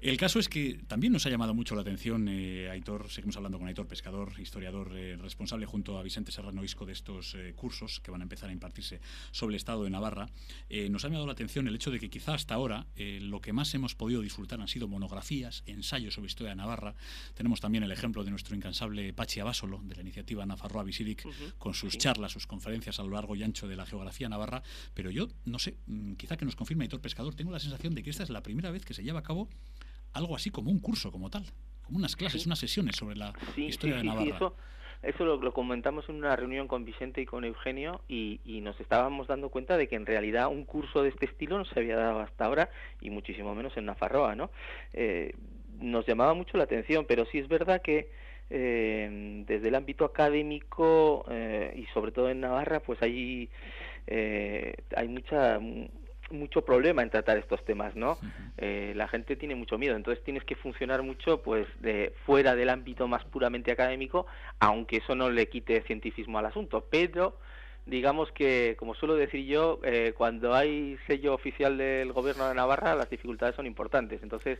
El caso es que también nos ha llamado mucho la atención, eh, Aitor, seguimos hablando con Aitor Pescador, historiador eh, responsable junto a Vicente Serrano Isco de estos eh, cursos que van a empezar a impartirse sobre el Estado de Navarra. Eh, nos ha llamado la atención el hecho de que quizá hasta ahora lo que más hemos podido disfrutar han sido monografías, ensayos sobre historia de Navarra. Tenemos también el ejemplo de nuestro incansable Pachi Abasolo, de la iniciativa Nafarroa Visidic, con sus charlas, sus conferencias a lo largo y ancho de la geografía navarra. Pero yo, no sé, mm, quizá que nos confirme Aitor Pescador, tengo la sensación de que esta es la primera vez que se lleva a cabo algo así como un curso como tal, como unas clases, Sí. unas sesiones sobre la Sí, historia sí, de Navarra. eso, eso lo, lo comentamos en una reunión con Vicente y con Eugenio y, y nos estábamos dando cuenta de que en realidad un curso de este estilo no se había dado hasta ahora y muchísimo menos en Nafarroa, ¿no? Eh, nos llamaba mucho la atención, pero sí es verdad que eh, desde el ámbito académico eh, y sobre todo en Navarra, pues hay, eh, hay mucha mucho problema en tratar estos temas, ¿no? Eh, la gente tiene mucho miedo, entonces tienes que funcionar mucho, pues, de fuera del ámbito más puramente académico, aunque eso no le quite cientifismo al asunto, pero digamos que, como suelo decir yo, eh, cuando hay sello oficial del gobierno de Navarra, las dificultades son importantes. Entonces,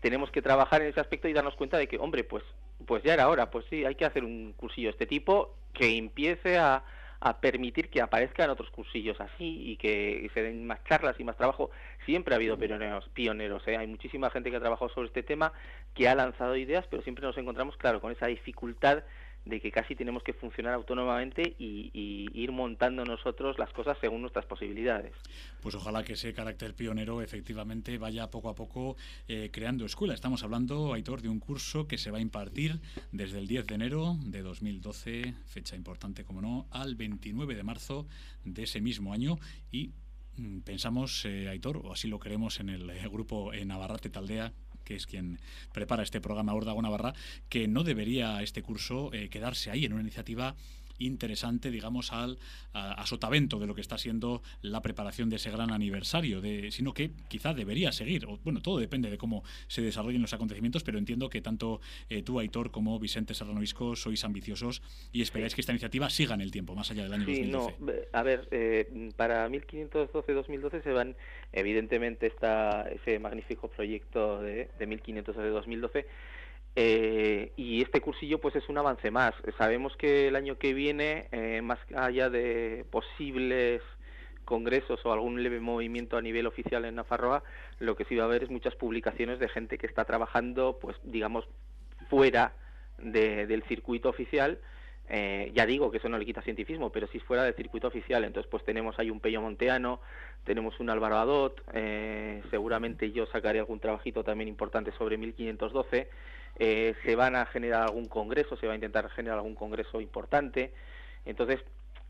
tenemos que trabajar en ese aspecto y darnos cuenta de que, hombre, pues, pues ya era hora, pues sí, hay que hacer un cursillo de este tipo que empiece a, a permitir que aparezcan otros cursillos así y que se den más charlas y más trabajo. Siempre ha habido pioneros, pioneros ¿eh? hay muchísima gente que ha trabajado sobre este tema, que ha lanzado ideas, pero siempre nos encontramos, claro, con esa dificultad de que casi tenemos que funcionar autónomamente y, ir montando nosotros las cosas según nuestras posibilidades. Pues ojalá que ese carácter pionero efectivamente vaya poco a poco eh, creando escuela. Estamos hablando, Aitor, de un curso que se va a impartir desde el 10 de enero de 2012, fecha importante como no, al 29 de marzo de ese mismo año y mm, pensamos, eh, Aitor, o así lo queremos en el eh, grupo en Navarrate Taldea, que es quien prepara este programa Ordago Navarra, que no debería este curso eh, quedarse ahí en una iniciativa interesante, digamos, al a, a, sotavento de lo que está siendo la preparación de ese gran aniversario, de, sino que quizá debería seguir. O, bueno, todo depende de cómo se desarrollen los acontecimientos, pero entiendo que tanto eh, tú, Aitor, como Vicente Serrano Visco sois ambiciosos y esperáis que esta iniciativa siga en el tiempo, más allá del año sí, 2012. No, a ver, eh, para 1512-2012 se van, evidentemente, está ese magnífico proyecto de, de 1512-2012 eh, y este cursillo pues es un avance más. Sabemos que el año que viene, eh, más allá de posibles congresos o algún leve movimiento a nivel oficial en Nafarroa, lo que sí va a haber es muchas publicaciones de gente que está trabajando, pues digamos, fuera de, del circuito oficial. Eh, ya digo que eso no le quita cientifismo, pero si fuera del circuito oficial, entonces pues tenemos ahí un Pello Monteano, tenemos un Álvaro Adot, eh, seguramente yo sacaré algún trabajito también importante sobre 1512, eh, se van a generar algún congreso, se va a intentar generar algún congreso importante. Entonces,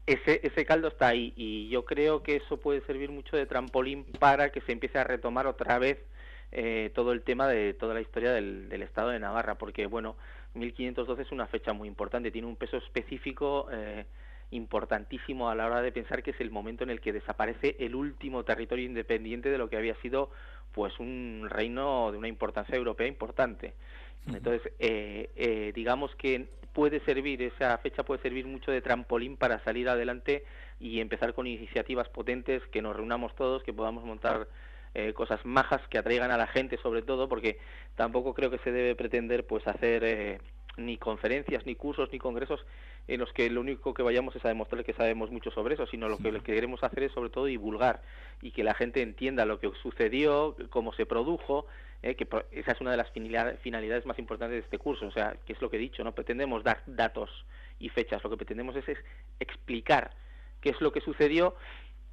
ese, ese caldo está ahí y yo creo que eso puede servir mucho de trampolín para que se empiece a retomar otra vez eh, todo el tema de toda la historia del, Estado de Navarra, porque, bueno, 1512 es una fecha muy importante, tiene un peso específico eh, importantísimo a la hora de pensar que es el momento en el que desaparece el último territorio independiente de lo que había sido pues un reino de una importancia europea importante. Entonces, eh, eh, digamos que puede servir, esa fecha puede servir mucho de trampolín para salir adelante y empezar con iniciativas potentes, que nos reunamos todos, que podamos montar eh, cosas majas que atraigan a la gente sobre todo, porque tampoco creo que se debe pretender pues hacer eh, ni conferencias, ni cursos, ni congresos en los que lo único que vayamos es a demostrar que sabemos mucho sobre eso, sino lo que, lo que queremos hacer es sobre todo divulgar y que la gente entienda lo que sucedió, cómo se produjo, eh, que esa es una de las finalidades más importantes de este curso, o sea, que es lo que he dicho, no pretendemos dar datos y fechas, lo que pretendemos es, explicar qué es lo que sucedió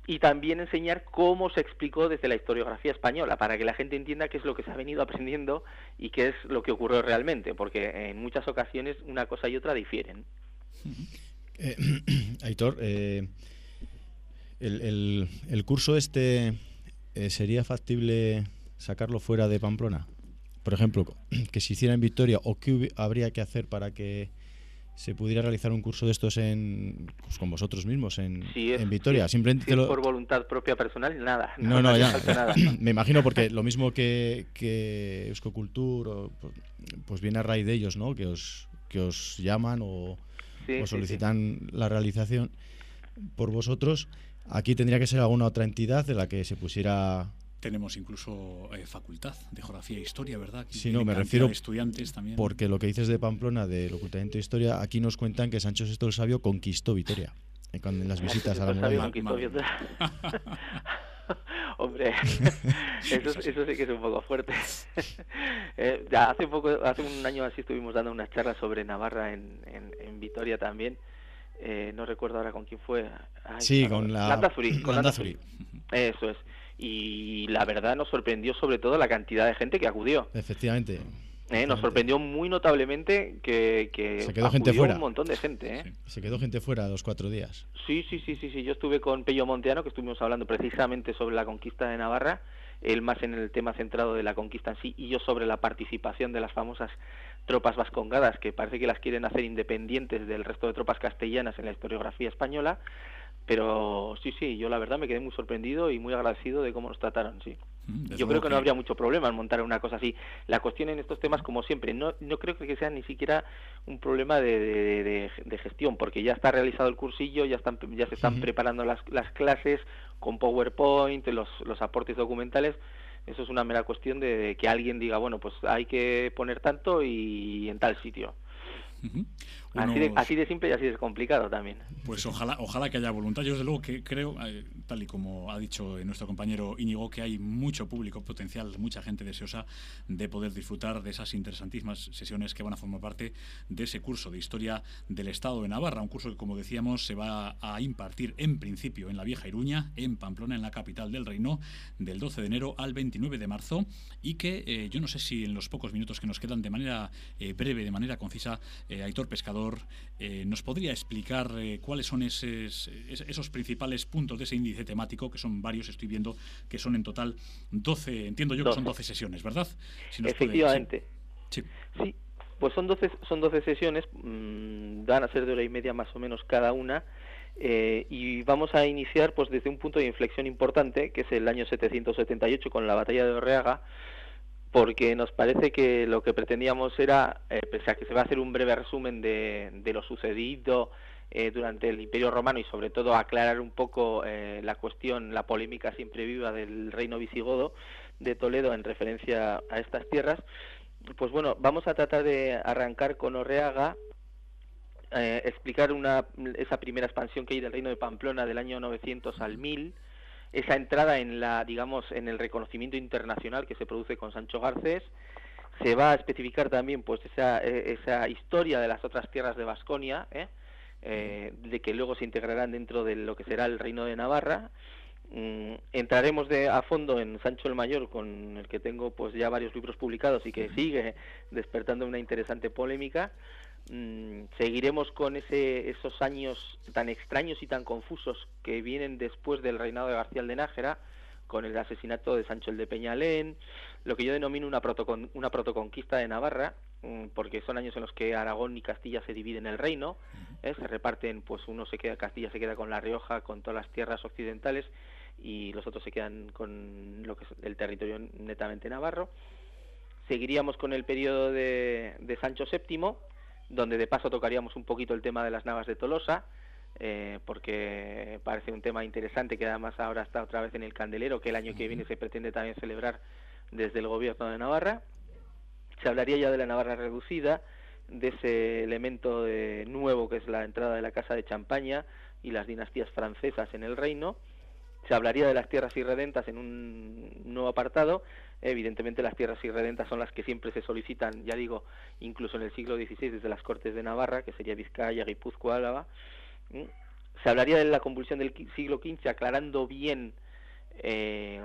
y también enseñar cómo se explicó desde la historiografía española, para que la gente entienda qué es lo que se ha venido aprendiendo y qué es lo que ocurrió realmente, porque en muchas ocasiones una cosa y otra difieren. Eh, Aitor, eh, el, el, curso este sería factible sacarlo fuera de Pamplona? Por ejemplo, que se hiciera en Victoria o qué habría que hacer para que se pudiera realizar un curso de estos en pues, con vosotros mismos en, es, en Vitoria. Si, Simplemente lo... por voluntad propia personal, nada. No, no, no ya. Nada. Me imagino porque lo mismo que, que Euskocultur, o, pues viene a raíz de ellos, ¿no? Que os, que os llaman o, sí, o solicitan sí, la realización por vosotros. Aquí tendría que ser alguna otra entidad de la que se pusiera tenemos incluso eh, facultad de geografía e historia, ¿verdad? Aquí sí, no, me refiero a estudiantes también. Porque lo que dices de Pamplona, del ocultamiento de historia, aquí nos cuentan que Sancho VI el Sabio conquistó Vitoria en, en las visitas a la muralla. Hombre, eso, eso sí que es un poco fuerte. eh, ya hace poco, hace un año así estuvimos dando unas charlas sobre Navarra en, en, en Vitoria también. Eh, no recuerdo ahora con quién fue. Ay, sí, claro. con la Landazuri, con Landazuri. Eso es y la verdad nos sorprendió sobre todo la cantidad de gente que acudió. Efectivamente. Eh, nos sorprendió muy notablemente que, que se quedó gente fuera. un montón de gente. ¿eh? Sí. Se quedó gente fuera los cuatro días. Sí, sí, sí, sí, sí. Yo estuve con Pello Monteano, que estuvimos hablando precisamente sobre la conquista de Navarra, él más en el tema centrado de la conquista en sí, y yo sobre la participación de las famosas tropas vascongadas, que parece que las quieren hacer independientes del resto de tropas castellanas en la historiografía española Pero sí, sí, yo la verdad me quedé muy sorprendido y muy agradecido de cómo nos trataron, sí. Mm, desde Yo creo que no habría mucho problema en montar una cosa así. La cuestión en estos temas, como siempre, no, no creo que sea ni siquiera un problema de, de- de- de gestión, porque ya está realizado el cursillo, ya están ya se están preparando las, las clases con PowerPoint, los, los aportes documentales. Eso es una mera cuestión de, de que alguien diga, bueno, pues hay que poner tanto y en tal sitio. Así de, Unos- así de simple y así de complicado también. Pues ojalá, ojalá que haya voluntad. Yo desde luego que creo, eh, tal y como ha dicho nuestro compañero Íñigo, que hay mucho público potencial, mucha gente deseosa de poder disfrutar de esas interesantísimas sesiones que van a formar parte de ese curso de historia del Estado de Navarra, un curso que como decíamos se va a impartir en principio en la Vieja Iruña, en Pamplona, en la capital del reino, del 12 de enero al 29 de marzo y que eh, yo no sé si en los pocos minutos que nos quedan de manera eh, breve, de manera concisa, Aitor Pescador eh, nos podría explicar eh, cuáles son esos, es- esos principales puntos de ese índice temático, que son varios, estoy viendo que son en total 12, entiendo yo que son 12. 12 sesiones, ¿verdad? Si nos puede- Efectivamente. sí. Sí, pues son 12, son 12 sesiones, mm, van a ser de hora y media más o menos cada una, eh, y vamos a iniciar pues desde un punto de inflexión importante, que es el año 778 con la batalla de Orreaga, porque nos parece que lo que pretendíamos era, eh, pese a que se va a hacer un breve resumen de, de lo sucedido eh, durante el Imperio Romano y sobre todo aclarar un poco eh, la cuestión, la polémica siempre viva del reino visigodo de Toledo en referencia a estas tierras, pues bueno, vamos a tratar de arrancar con Orreaga, eh, explicar una, esa primera expansión que hay del reino de Pamplona del año 900 al 1000, esa entrada en la, digamos, en el reconocimiento internacional que se produce con Sancho Garcés, se va a especificar también pues esa, eh, esa historia de las otras tierras de Vasconia, ¿eh? Eh, de que luego se integrarán dentro de lo que será el reino de Navarra. Mm, entraremos de, a fondo en Sancho el Mayor, con el que tengo pues ya varios libros publicados y que sigue despertando una interesante polémica. Mm, seguiremos con ese, esos años tan extraños y tan confusos que vienen después del reinado de García de Nájera, con el asesinato de Sancho el de Peñalén, lo que yo denomino una, protocon- una protoconquista de Navarra, mm, porque son años en los que Aragón y Castilla se dividen el reino, ¿eh? se reparten, pues uno se queda, Castilla se queda con La Rioja, con todas las tierras occidentales, y los otros se quedan con lo que es el territorio netamente navarro. Seguiríamos con el periodo de, de Sancho VII, donde de paso tocaríamos un poquito el tema de las navas de Tolosa, eh, porque parece un tema interesante que además ahora está otra vez en el candelero, que el año que viene se pretende también celebrar desde el gobierno de Navarra. Se hablaría ya de la Navarra reducida, de ese elemento de- nuevo que es la entrada de la Casa de Champaña y las dinastías francesas en el reino. Se hablaría de las tierras irredentas en un nuevo apartado. Evidentemente las tierras irredentas son las que siempre se solicitan, ya digo, incluso en el siglo XVI desde las Cortes de Navarra, que sería Vizcaya, Guipúzcoa, Álava. Se hablaría de la convulsión del siglo XV, aclarando bien eh,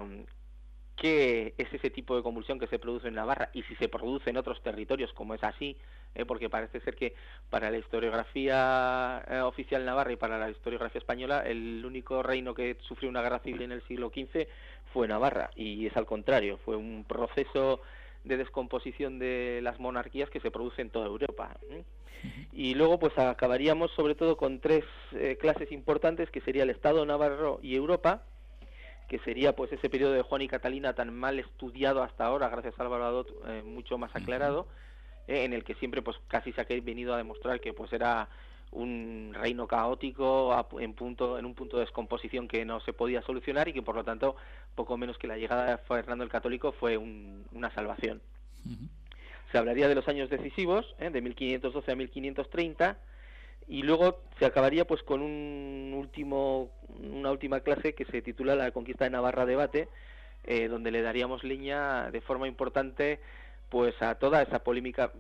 qué es ese tipo de convulsión que se produce en Navarra y si se produce en otros territorios, como es así, ¿eh? porque parece ser que para la historiografía eh, oficial navarra y para la historiografía española, el único reino que sufrió una guerra civil en el siglo XV fue Navarra, y es al contrario, fue un proceso de descomposición de las monarquías que se produce en toda Europa. ¿eh? Y luego pues acabaríamos sobre todo con tres eh, clases importantes, que sería el Estado navarro y Europa, que sería pues ese periodo de Juan y Catalina tan mal estudiado hasta ahora, gracias a Álvaro Adot, eh, mucho más aclarado, eh, en el que siempre pues casi se ha venido a demostrar que pues era un reino caótico a en punto en un punto de descomposición que no se podía solucionar y que por lo tanto poco menos que la llegada de Fernando el Católico fue un- una salvación. Se hablaría de los años decisivos, ¿eh? de 1512 a 1530, y luego se acabaría pues con un último, una última clase que se titula La conquista de Navarra debate, eh, donde le daríamos leña de forma importante pues a toda esa polémica.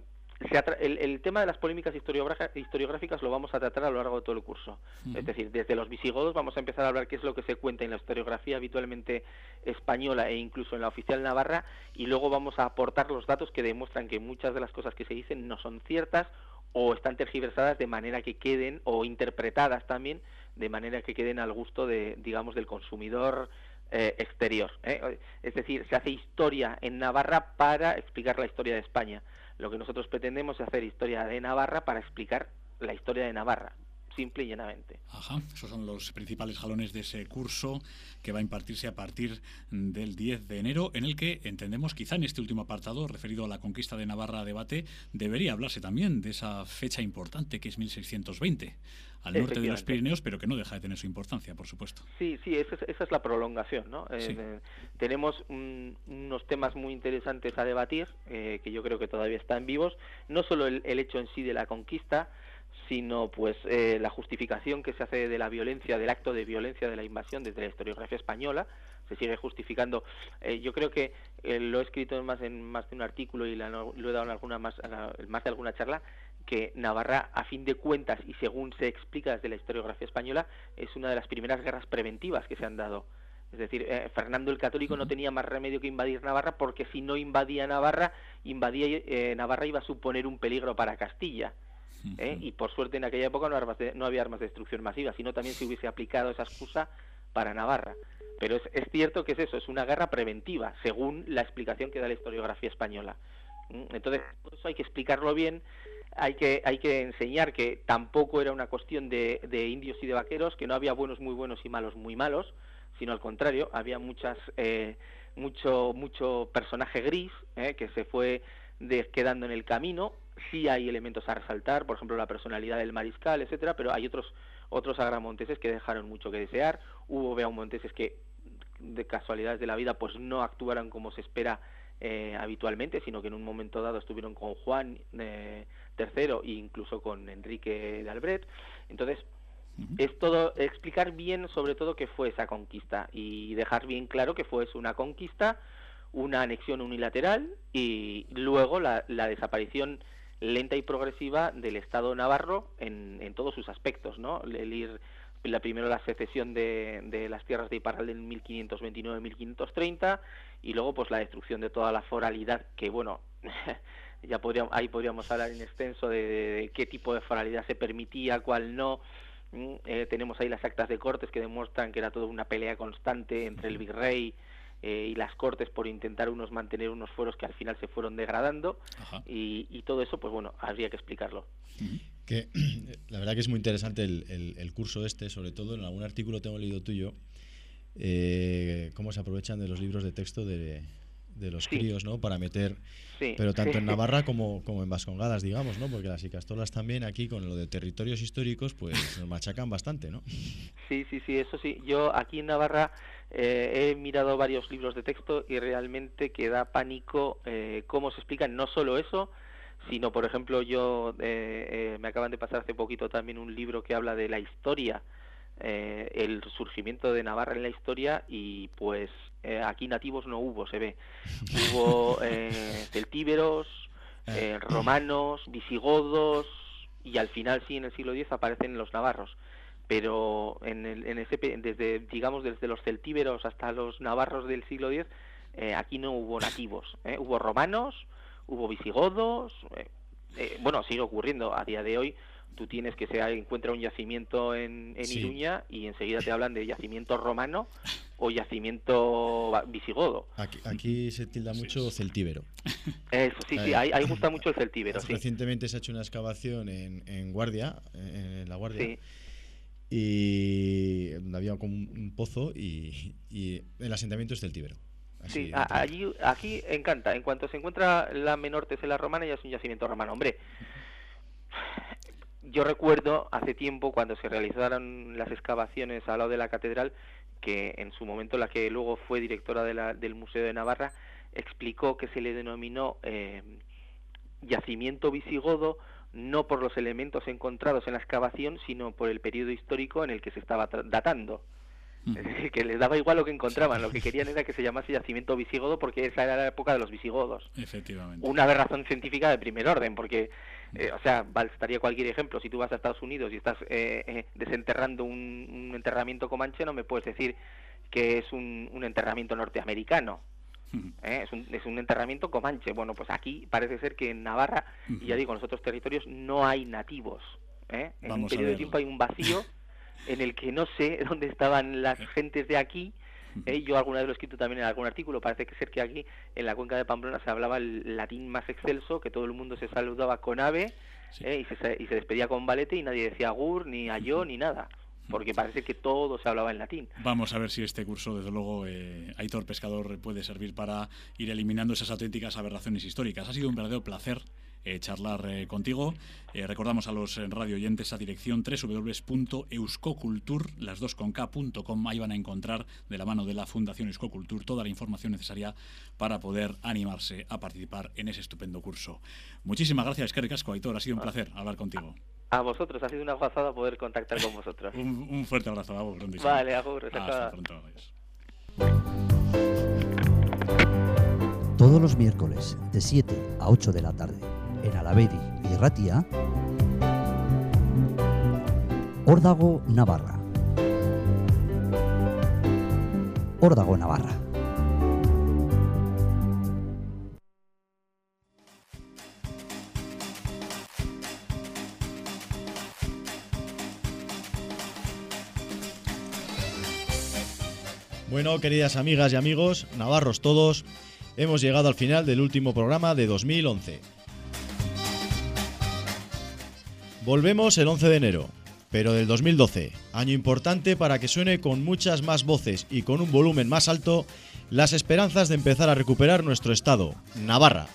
Se atra- el, el tema de las polémicas historiográficas lo vamos a tratar a lo largo de todo el curso. Es decir, desde los visigodos vamos a empezar a hablar qué es lo que se cuenta en la historiografía habitualmente española e incluso en la oficial navarra y luego vamos a aportar los datos que demuestran que muchas de las cosas que se dicen no son ciertas o están tergiversadas de manera que queden o interpretadas también de manera que queden al gusto de digamos del consumidor eh, exterior ¿eh? es decir se hace historia en Navarra para explicar la historia de España lo que nosotros pretendemos es hacer historia de Navarra para explicar la historia de Navarra simple y llanamente. Ajá, esos son los principales jalones de ese curso que va a impartirse a partir del 10 de enero, en el que entendemos, quizá en este último apartado, referido a la conquista de Navarra a debate, debería hablarse también de esa fecha importante que es 1620, al norte de los. Pirineos, pero que no deja de tener su importancia, por supuesto. Sí, sí, esa es, esa es la prolongación, ¿no? Eh, Sí. eh, tenemos mm, unos temas muy interesantes a debatir, eh, que yo creo que todavía están vivos, no solo el, el hecho en sí de la conquista, sino pues eh, la justificación que se hace de la violencia, del acto de violencia de la invasión desde la historiografía española, se sigue justificando. Eh, yo creo que eh, lo he escrito en más en más de un artículo y la- lo he dado en alguna más, en más de alguna charla que Navarra, a fin de cuentas y según se explica desde la historiografía española, es una de las primeras guerras preventivas que se han dado. Es decir, eh, Fernando el Católico no tenía más remedio que invadir Navarra porque si no invadía Navarra, invadía eh, Navarra iba a suponer un peligro para Castilla. ¿Eh? Y por suerte en aquella época no, armas de- no había armas de destrucción masiva, sino también se hubiese aplicado esa excusa para Navarra. Pero es, es cierto que es eso, es una guerra preventiva, según la explicación que da la historiografía española. ¿Mm? Entonces, por eso hay que explicarlo bien, hay que, hay que enseñar que tampoco era una cuestión de, de indios y de vaqueros, que no había buenos muy buenos y malos muy malos, sino al contrario, había muchas, eh, mucho, mucho personaje gris eh, que se fue de- quedando en el camino. Sí hay elementos a resaltar, por ejemplo, la personalidad del mariscal, etcétera, pero hay otros otros agramonteses que dejaron mucho que desear. Hubo beaumonteses que, de casualidades de la vida, pues no actuaron como se espera eh, habitualmente, sino que en un momento dado estuvieron con Juan eh, III e incluso con Enrique de Albret. Entonces, es todo explicar bien sobre todo qué fue esa conquista y dejar bien claro que fue una conquista, una anexión unilateral y luego la, la desaparición lenta y progresiva del Estado navarro en, en todos sus aspectos, ¿no? El ir la primero la secesión de, de las tierras de Iparralde en 1529-1530 y luego pues la destrucción de toda la foralidad que bueno ya podríamos ahí podríamos hablar en extenso de, de qué tipo de foralidad se permitía cuál no Mm, eh, tenemos ahí las actas de cortes que demuestran que era toda una pelea constante entre el virrey eh, y las cortes por intentar unos mantener unos fueros que al final se fueron degradando. Y, y todo eso pues bueno habría que explicarlo. Que la verdad que es muy interesante el, el- el curso este, sobre todo en algún artículo tengo leído tuyo, eh, cómo se aprovechan de los libros de texto de, de los Sí. críos, ¿no? Para meter, Sí. pero tanto en Navarra como, como en Vascongadas, digamos, ¿no? Porque las icastolas también aquí con lo de territorios históricos, pues nos machacan bastante, ¿no? Sí, sí, sí, eso sí. Yo aquí en Navarra eh, he mirado varios libros de texto y realmente que da pánico eh, cómo se explican no solo eso, sino, por ejemplo, yo eh, eh, me acaban de pasar hace poquito también un libro que habla de la historia, eh, el surgimiento de Navarra en la historia y pues eh, aquí nativos no hubo, se ve. Hubo eh, celtíberos, eh, romanos, visigodos y al final sí en el siglo X aparecen los navarros pero en, el, en ese desde digamos desde los celtíberos hasta los navarros del siglo X aquí no hubo nativos ¿eh? hubo romanos hubo visigodos bueno sigue ocurriendo a día de hoy tú tienes que se encuentra un yacimiento en, en Sí. Iruña y enseguida te hablan de yacimiento romano o yacimiento visigodo Aquí, aquí se tilda mucho celtíbero. Eso, sí sí ahí, ahí gusta mucho el celtíbero sí Recientemente se ha hecho una excavación en, en Guardia, en, en la Guardia, Sí. y había como un, un pozo y, y el asentamiento es celtíbero. Así, Sí, a- allí, aquí encanta. En cuanto se encuentra la menor tesela romana, ya es un yacimiento romano. Hombre, yo recuerdo hace tiempo cuando se realizaron las excavaciones al lado de la catedral, que en su momento la que luego fue directora de la- del Museo de Navarra explicó que se le denominó eh, yacimiento visigodo no por los elementos encontrados en la excavación, sino por el periodo histórico en el que se estaba datando. Es decir, que les daba igual lo que encontraban, lo que querían era que se llamase yacimiento visigodo porque esa era la época de los visigodos. Efectivamente. Una razón científica de primer orden, porque, eh, o sea, bastaría cualquier ejemplo. Si tú vas a Estados Unidos y estás eh, eh, desenterrando un, un enterramiento comanche, no me puedes decir que es un, un enterramiento norteamericano. ¿eh? Es, un, es un enterramiento comanche. Bueno, pues aquí parece ser que en Navarra, y ya digo, en los otros territorios, no hay nativos. ¿eh? En un Vamos periodo de tiempo hay un vacío en el que no sé dónde estaban las gentes de aquí Eh, yo alguna vez lo he escrito también en algún artículo. Parece que ser que aquí en la cuenca de Pamplona se hablaba el latín más excelso, que todo el mundo se saludaba con ave Sí. eh, y, se, y se despedía con valete y nadie decía agur, ni yo, ni nada. Porque parece que todo se hablaba en latín. Vamos a ver si este curso, desde luego, eh, Aitor Pescador puede servir para ir eliminando esas auténticas aberraciones históricas. Ha sido un verdadero placer eh, charlar eh, contigo. Eh, recordamos a los radio oyentes a dirección www.euskocultur, las dos con K.com. Ahí van a encontrar de la mano de la Fundación Euskocultur toda la información necesaria para poder animarse a participar en ese estupendo curso. Muchísimas gracias, Kerry Casco, Aitor. Ha sido un placer hablar contigo. A vosotros, ha sido una gozada poder contactar con vosotros. Un, un fuerte abrazo. Pronto. Vale, agur, hasta pronto. adiós. Todos los miércoles de 7 a 8 de la tarde en Alavedi y Ratia, Órdago Navarra. Órdago Navarra. Bueno, queridas amigas y amigos, navarros todos, hemos llegado al final del último programa de 2011. Volvemos el 11 de enero, pero del 2012, año importante para que suene con muchas más voces y con un volumen más alto las esperanzas de empezar a recuperar nuestro estado, Navarra.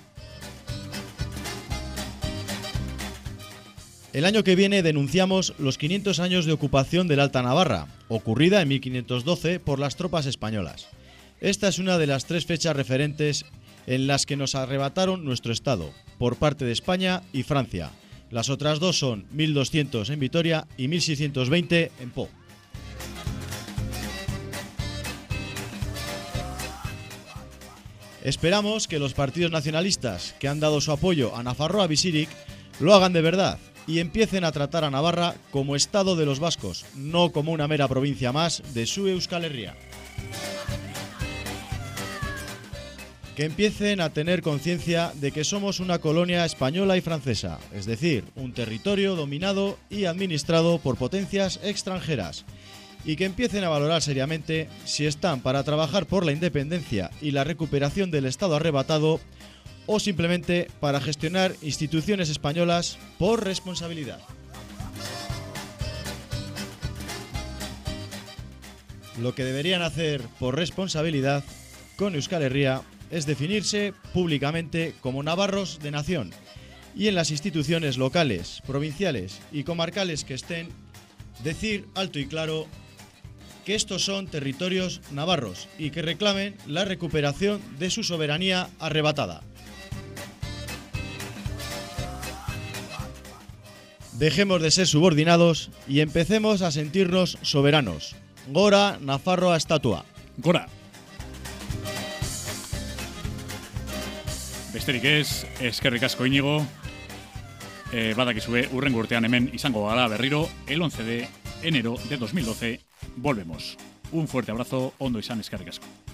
El año que viene denunciamos los 500 años de ocupación del Alta Navarra, ocurrida en 1512 por las tropas españolas. Esta es una de las tres fechas referentes en las que nos arrebataron nuestro Estado, por parte de España y Francia. Las otras dos son 1200 en Vitoria y 1620 en Po. Esperamos que los partidos nacionalistas que han dado su apoyo a Nafarroa Bisiric lo hagan de verdad y empiecen a tratar a Navarra como Estado de los vascos, no como una mera provincia más de su Euskal Herria. Que empiecen a tener conciencia de que somos una colonia española y francesa, es decir, un territorio dominado y administrado por potencias extranjeras, y que empiecen a valorar seriamente si están para trabajar por la independencia y la recuperación del Estado arrebatado o simplemente para gestionar instituciones españolas por responsabilidad. Lo que deberían hacer por responsabilidad con Euskal Herria es definirse públicamente como navarros de nación y en las instituciones locales, provinciales y comarcales que estén, decir alto y claro que estos son territorios navarros y que reclamen la recuperación de su soberanía arrebatada. Dejemos de ser subordinados y empecemos a sentirnos soberanos. Gora, Nafarroa, estatua. Gora. Besterik ez, eskerrik asko inigo. Eh, badakizue, urrengo urtean hemen izango gara berriro, el 11 de enero de 2012, volvemos. Un fuerte abrazo, ondo izan eskerrik asko.